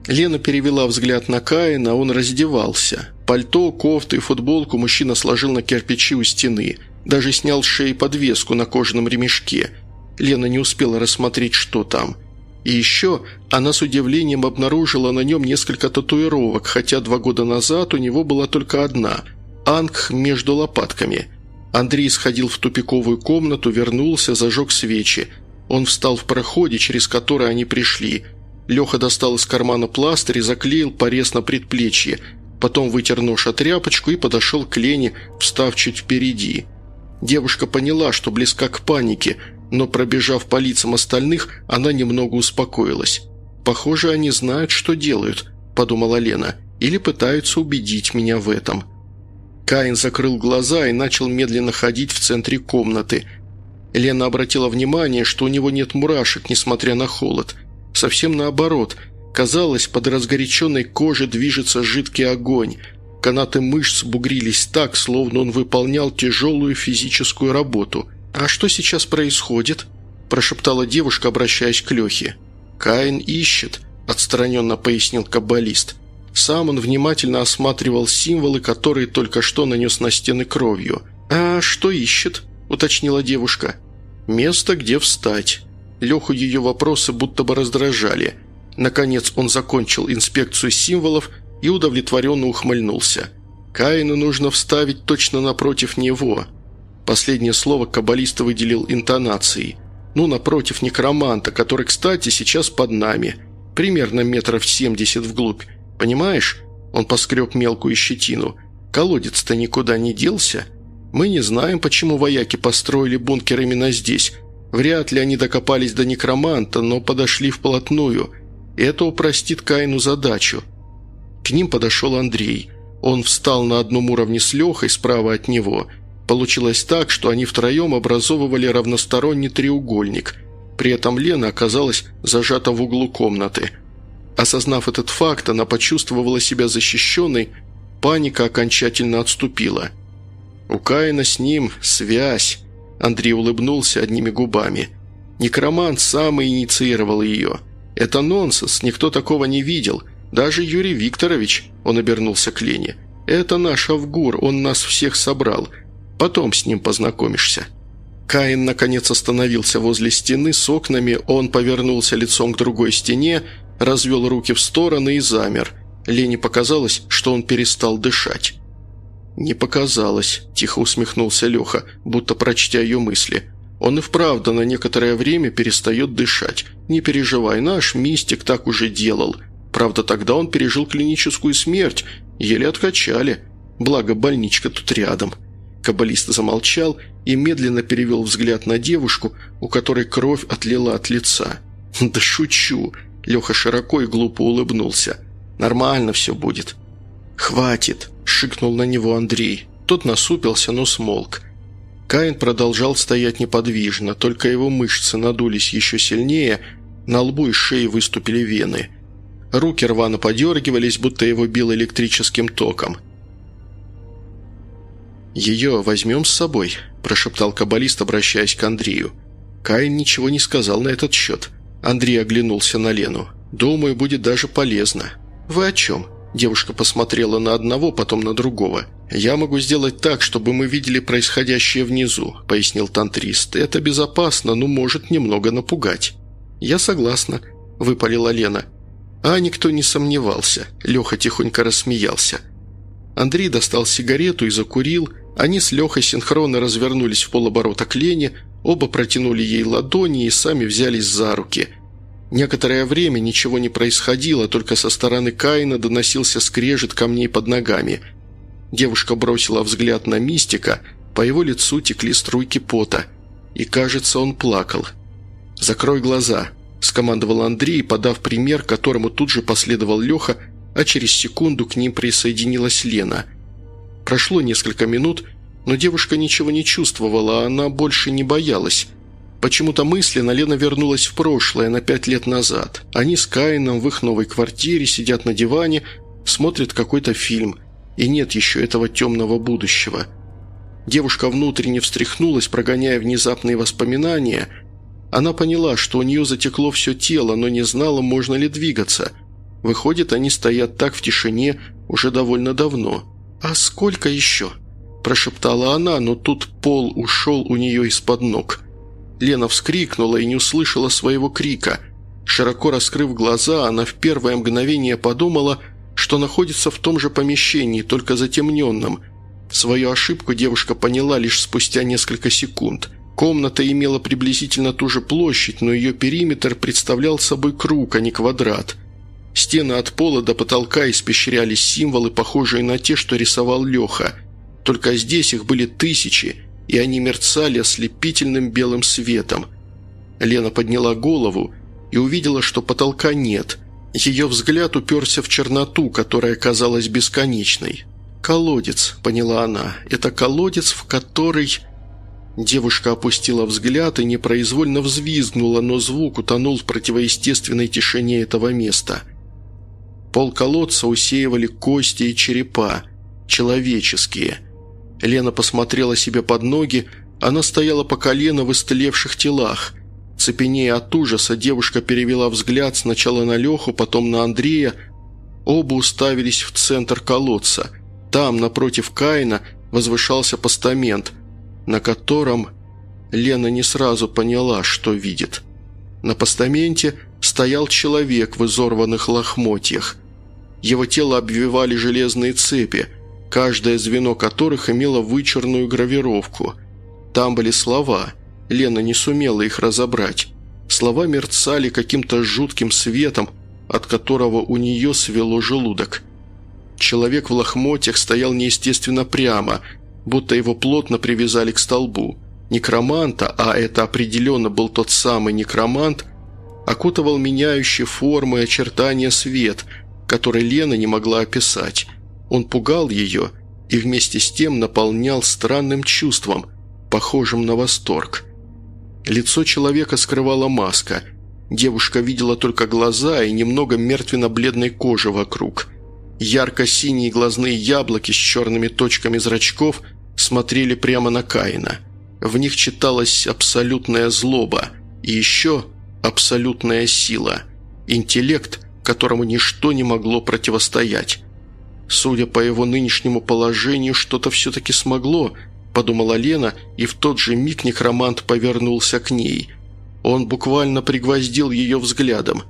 Лена перевела взгляд на Каина, он раздевался. Пальто, кофту и футболку мужчина сложил на кирпичи у стены. Даже снял с шеи подвеску на кожаном ремешке. Лена не успела рассмотреть, что там. И еще она с удивлением обнаружила на нем несколько татуировок, хотя два года назад у него была только одна – анг между лопатками. Андрей сходил в тупиковую комнату, вернулся, зажег свечи. Он встал в проходе, через который они пришли. Леха достал из кармана пластырь и заклеил порез на предплечье – Потом вытер нож о тряпочку и подошел к Лене, встав чуть впереди. Девушка поняла, что близка к панике, но пробежав по лицам остальных, она немного успокоилась. «Похоже, они знают, что делают», – подумала Лена, – «или пытаются убедить меня в этом». Каин закрыл глаза и начал медленно ходить в центре комнаты. Лена обратила внимание, что у него нет мурашек, несмотря на холод. Совсем наоборот – Казалось, под разгоряченной кожей движется жидкий огонь. Канаты мышц бугрились так, словно он выполнял тяжелую физическую работу. «А что сейчас происходит?» – прошептала девушка, обращаясь к Лехе. «Каин ищет», – отстраненно пояснил каббалист. Сам он внимательно осматривал символы, которые только что нанес на стены кровью. «А что ищет?» – уточнила девушка. «Место, где встать». Леху ее вопросы будто бы раздражали – Наконец он закончил инспекцию символов и удовлетворенно ухмыльнулся. Каину нужно вставить точно напротив него. Последнее слово каббалист выделил интонацией. Ну, напротив некроманта, который, кстати, сейчас под нами. Примерно метров семьдесят вглубь. Понимаешь? Он поскреб мелкую щетину. Колодец-то никуда не делся. Мы не знаем, почему вояки построили бункер именно здесь. Вряд ли они докопались до некроманта, но подошли вплотную – это упростит Каину задачу. К ним подошел Андрей. Он встал на одном уровне с Лехой справа от него. Получилось так, что они втроем образовывали равносторонний треугольник. При этом Лена оказалась зажата в углу комнаты. Осознав этот факт, она почувствовала себя защищенной, паника окончательно отступила. «У Каина с ним связь», – Андрей улыбнулся одними губами. Некромант сам инициировал ее – «Это нонсенс, никто такого не видел. Даже Юрий Викторович», – он обернулся к Лене. «Это наш Авгур, он нас всех собрал. Потом с ним познакомишься». Каин, наконец, остановился возле стены с окнами, он повернулся лицом к другой стене, развел руки в стороны и замер. Лене показалось, что он перестал дышать. «Не показалось», – тихо усмехнулся Леха, будто прочтя ее мысли – он и вправду на некоторое время перестает дышать. Не переживай, наш мистик так уже делал. Правда, тогда он пережил клиническую смерть, еле откачали. Благо, больничка тут рядом». Каббалист замолчал и медленно перевел взгляд на девушку, у которой кровь отлила от лица. «Да шучу!» – Леха широко и глупо улыбнулся. «Нормально все будет». «Хватит!» – шикнул на него Андрей. Тот насупился, но смолк. Каин продолжал стоять неподвижно, только его мышцы надулись еще сильнее, на лбу и шее выступили вены. Руки рвано подергивались, будто его бил электрическим током. «Ее возьмем с собой», – прошептал каббалист, обращаясь к Андрею. Каин ничего не сказал на этот счет. Андрей оглянулся на Лену. «Думаю, будет даже полезно». «Вы о чем?» Девушка посмотрела на одного, потом на другого – «Я могу сделать так, чтобы мы видели происходящее внизу», – пояснил тантрист. «Это безопасно, но может немного напугать». «Я согласна», – выпалила Лена. А никто не сомневался. Леха тихонько рассмеялся. Андрей достал сигарету и закурил. Они с Лехой синхронно развернулись в полоборота к Лене, оба протянули ей ладони и сами взялись за руки. Некоторое время ничего не происходило, только со стороны Каина доносился скрежет камней под ногами – Девушка бросила взгляд на мистика, по его лицу текли струйки пота. И, кажется, он плакал. «Закрой глаза», – скомандовал Андрей, подав пример, которому тут же последовал Леха, а через секунду к ним присоединилась Лена. Прошло несколько минут, но девушка ничего не чувствовала, а она больше не боялась. Почему-то мысленно Лена вернулась в прошлое, на пять лет назад. Они с Каином в их новой квартире сидят на диване, смотрят какой-то фильм – и нет еще этого темного будущего. Девушка внутренне встряхнулась, прогоняя внезапные воспоминания. Она поняла, что у нее затекло все тело, но не знала, можно ли двигаться. Выходит, они стоят так в тишине уже довольно давно. «А сколько еще?» – прошептала она, но тут пол ушел у нее из-под ног. Лена вскрикнула и не услышала своего крика. Широко раскрыв глаза, она в первое мгновение подумала, что находится в том же помещении, только затемненном. Свою ошибку девушка поняла лишь спустя несколько секунд. Комната имела приблизительно ту же площадь, но ее периметр представлял собой круг, а не квадрат. Стены от пола до потолка испещрялись символы, похожие на те, что рисовал Леха. Только здесь их были тысячи, и они мерцали ослепительным белым светом. Лена подняла голову и увидела, что потолка нет. Ее взгляд уперся в черноту, которая казалась бесконечной. «Колодец», — поняла она, — «это колодец, в который...» Девушка опустила взгляд и непроизвольно взвизгнула, но звук утонул в противоестественной тишине этого места. Пол колодца усеивали кости и черепа, человеческие. Лена посмотрела себе под ноги, она стояла по колено в истлевших телах. Цепенея от ужаса, девушка перевела взгляд сначала на Леху, потом на Андрея. Оба уставились в центр колодца. Там, напротив Каина, возвышался постамент, на котором Лена не сразу поняла, что видит. На постаменте стоял человек в изорванных лохмотьях. Его тело обвивали железные цепи, каждое звено которых имело вычурную гравировку. Там были слова. Лена не сумела их разобрать. Слова мерцали каким-то жутким светом, от которого у нее свело желудок. Человек в лохмотьях стоял неестественно прямо, будто его плотно привязали к столбу. Некроманта, а это определенно был тот самый некромант, окутывал меняющие формы и очертания свет, который Лена не могла описать. Он пугал ее и вместе с тем наполнял странным чувством, похожим на восторг. Лицо человека скрывала маска. Девушка видела только глаза и немного мертвенно-бледной кожи вокруг. Ярко-синие глазные яблоки с черными точками зрачков смотрели прямо на Каина. В них читалась абсолютная злоба и еще абсолютная сила, интеллект, которому ничто не могло противостоять. Судя по его нынешнему положению, что-то все-таки смогло, подумала Лена, и в тот же миг некромант повернулся к ней. Он буквально пригвоздил ее взглядом.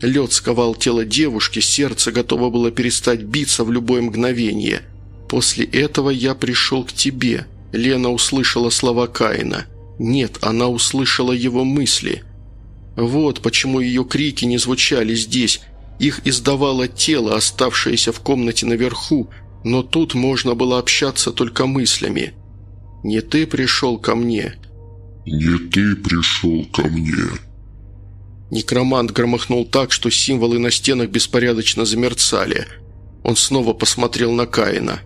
Лед сковал тело девушки, сердце готово было перестать биться в любое мгновение. «После этого я пришел к тебе», – Лена услышала слова Каина. Нет, она услышала его мысли – вот почему ее крики не звучали здесь. Их издавало тело, оставшееся в комнате наверху, но тут можно было общаться только мыслями. «Не ты пришел ко мне». «Не ты пришел ко мне». Некромант громыхнул так, что символы на стенах беспорядочно замерцали. Он снова посмотрел на Каина.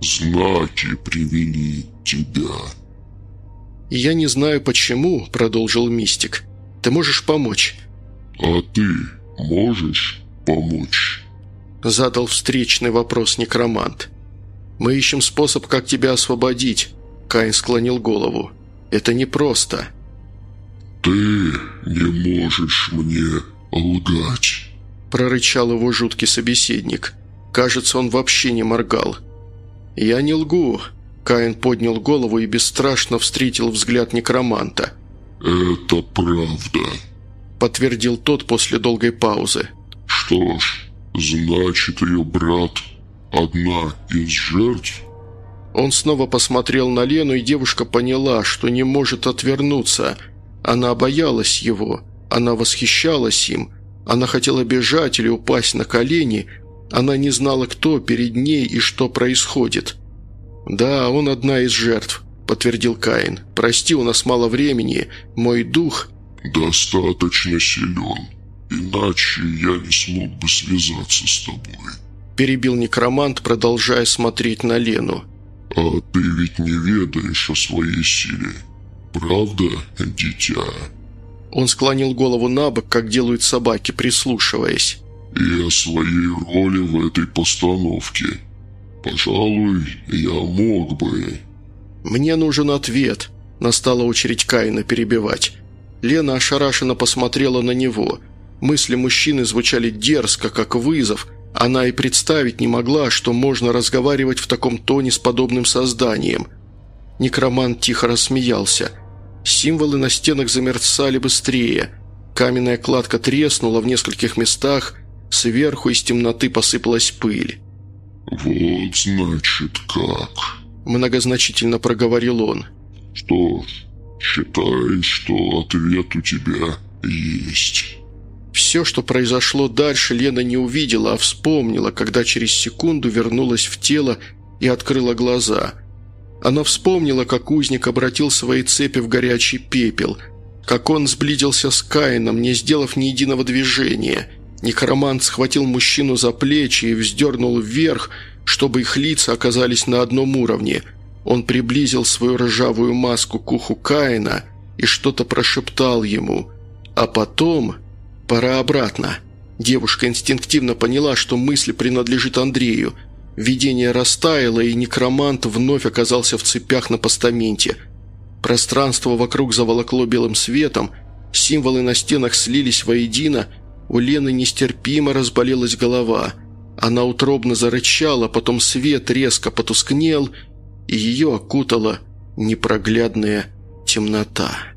«Знаки привели тебя». «Я не знаю почему», — продолжил Мистик. Ты можешь помочь?» «А ты можешь помочь?» Задал встречный вопрос некромант. «Мы ищем способ, как тебя освободить», — Каин склонил голову. «Это непросто». «Ты не можешь мне лгать», — прорычал его жуткий собеседник. Кажется, он вообще не моргал. «Я не лгу», — Каин поднял голову и бесстрашно встретил взгляд некроманта. «Это правда», – подтвердил тот после долгой паузы. «Что ж, значит, ее брат одна из жертв?» Он снова посмотрел на Лену, и девушка поняла, что не может отвернуться. Она боялась его, она восхищалась им, она хотела бежать или упасть на колени, она не знала, кто перед ней и что происходит. Да, он одна из жертв, – подтвердил Каин. «Прости, у нас мало времени. Мой дух...» «Достаточно силен. Иначе я не смог бы связаться с тобой», – перебил некромант, продолжая смотреть на Лену. «А ты ведь не ведаешь о своей силе, правда, дитя?» Он склонил голову на бок, как делают собаки, прислушиваясь. «И о своей роли в этой постановке. Пожалуй, я мог бы...» «Мне нужен ответ», – настала очередь Каина перебивать. Лена ошарашенно посмотрела на него. Мысли мужчины звучали дерзко, как вызов, Она и представить не могла, что можно разговаривать в таком тоне с подобным созданием. Некромант тихо рассмеялся. Символы на стенах замерцали быстрее. Каменная кладка треснула в нескольких местах, сверху из темноты посыпалась пыль. «Вот значит как», – многозначительно проговорил он. «Что ж, считай, что ответ у тебя есть». Все, что произошло дальше, Лена не увидела, а вспомнила, когда через секунду вернулась в тело и открыла глаза. Она вспомнила, как узник обратил свои цепи в горячий пепел, как он сблизился с Каином, не сделав ни единого движения. Некромант схватил мужчину за плечи и вздернул вверх, чтобы их лица оказались на одном уровне. Он приблизил свою ржавую маску к уху Каина и что-то прошептал ему. А потом «Пора обратно». Девушка инстинктивно поняла, что мысль принадлежит Андрею. Видение растаяло, и некромант вновь оказался в цепях на постаменте. Пространство вокруг заволокло белым светом, символы на стенах слились воедино, у Лены нестерпимо разболелась голова. Она утробно зарычала, потом свет резко потускнел, и ее окутала непроглядная темнота.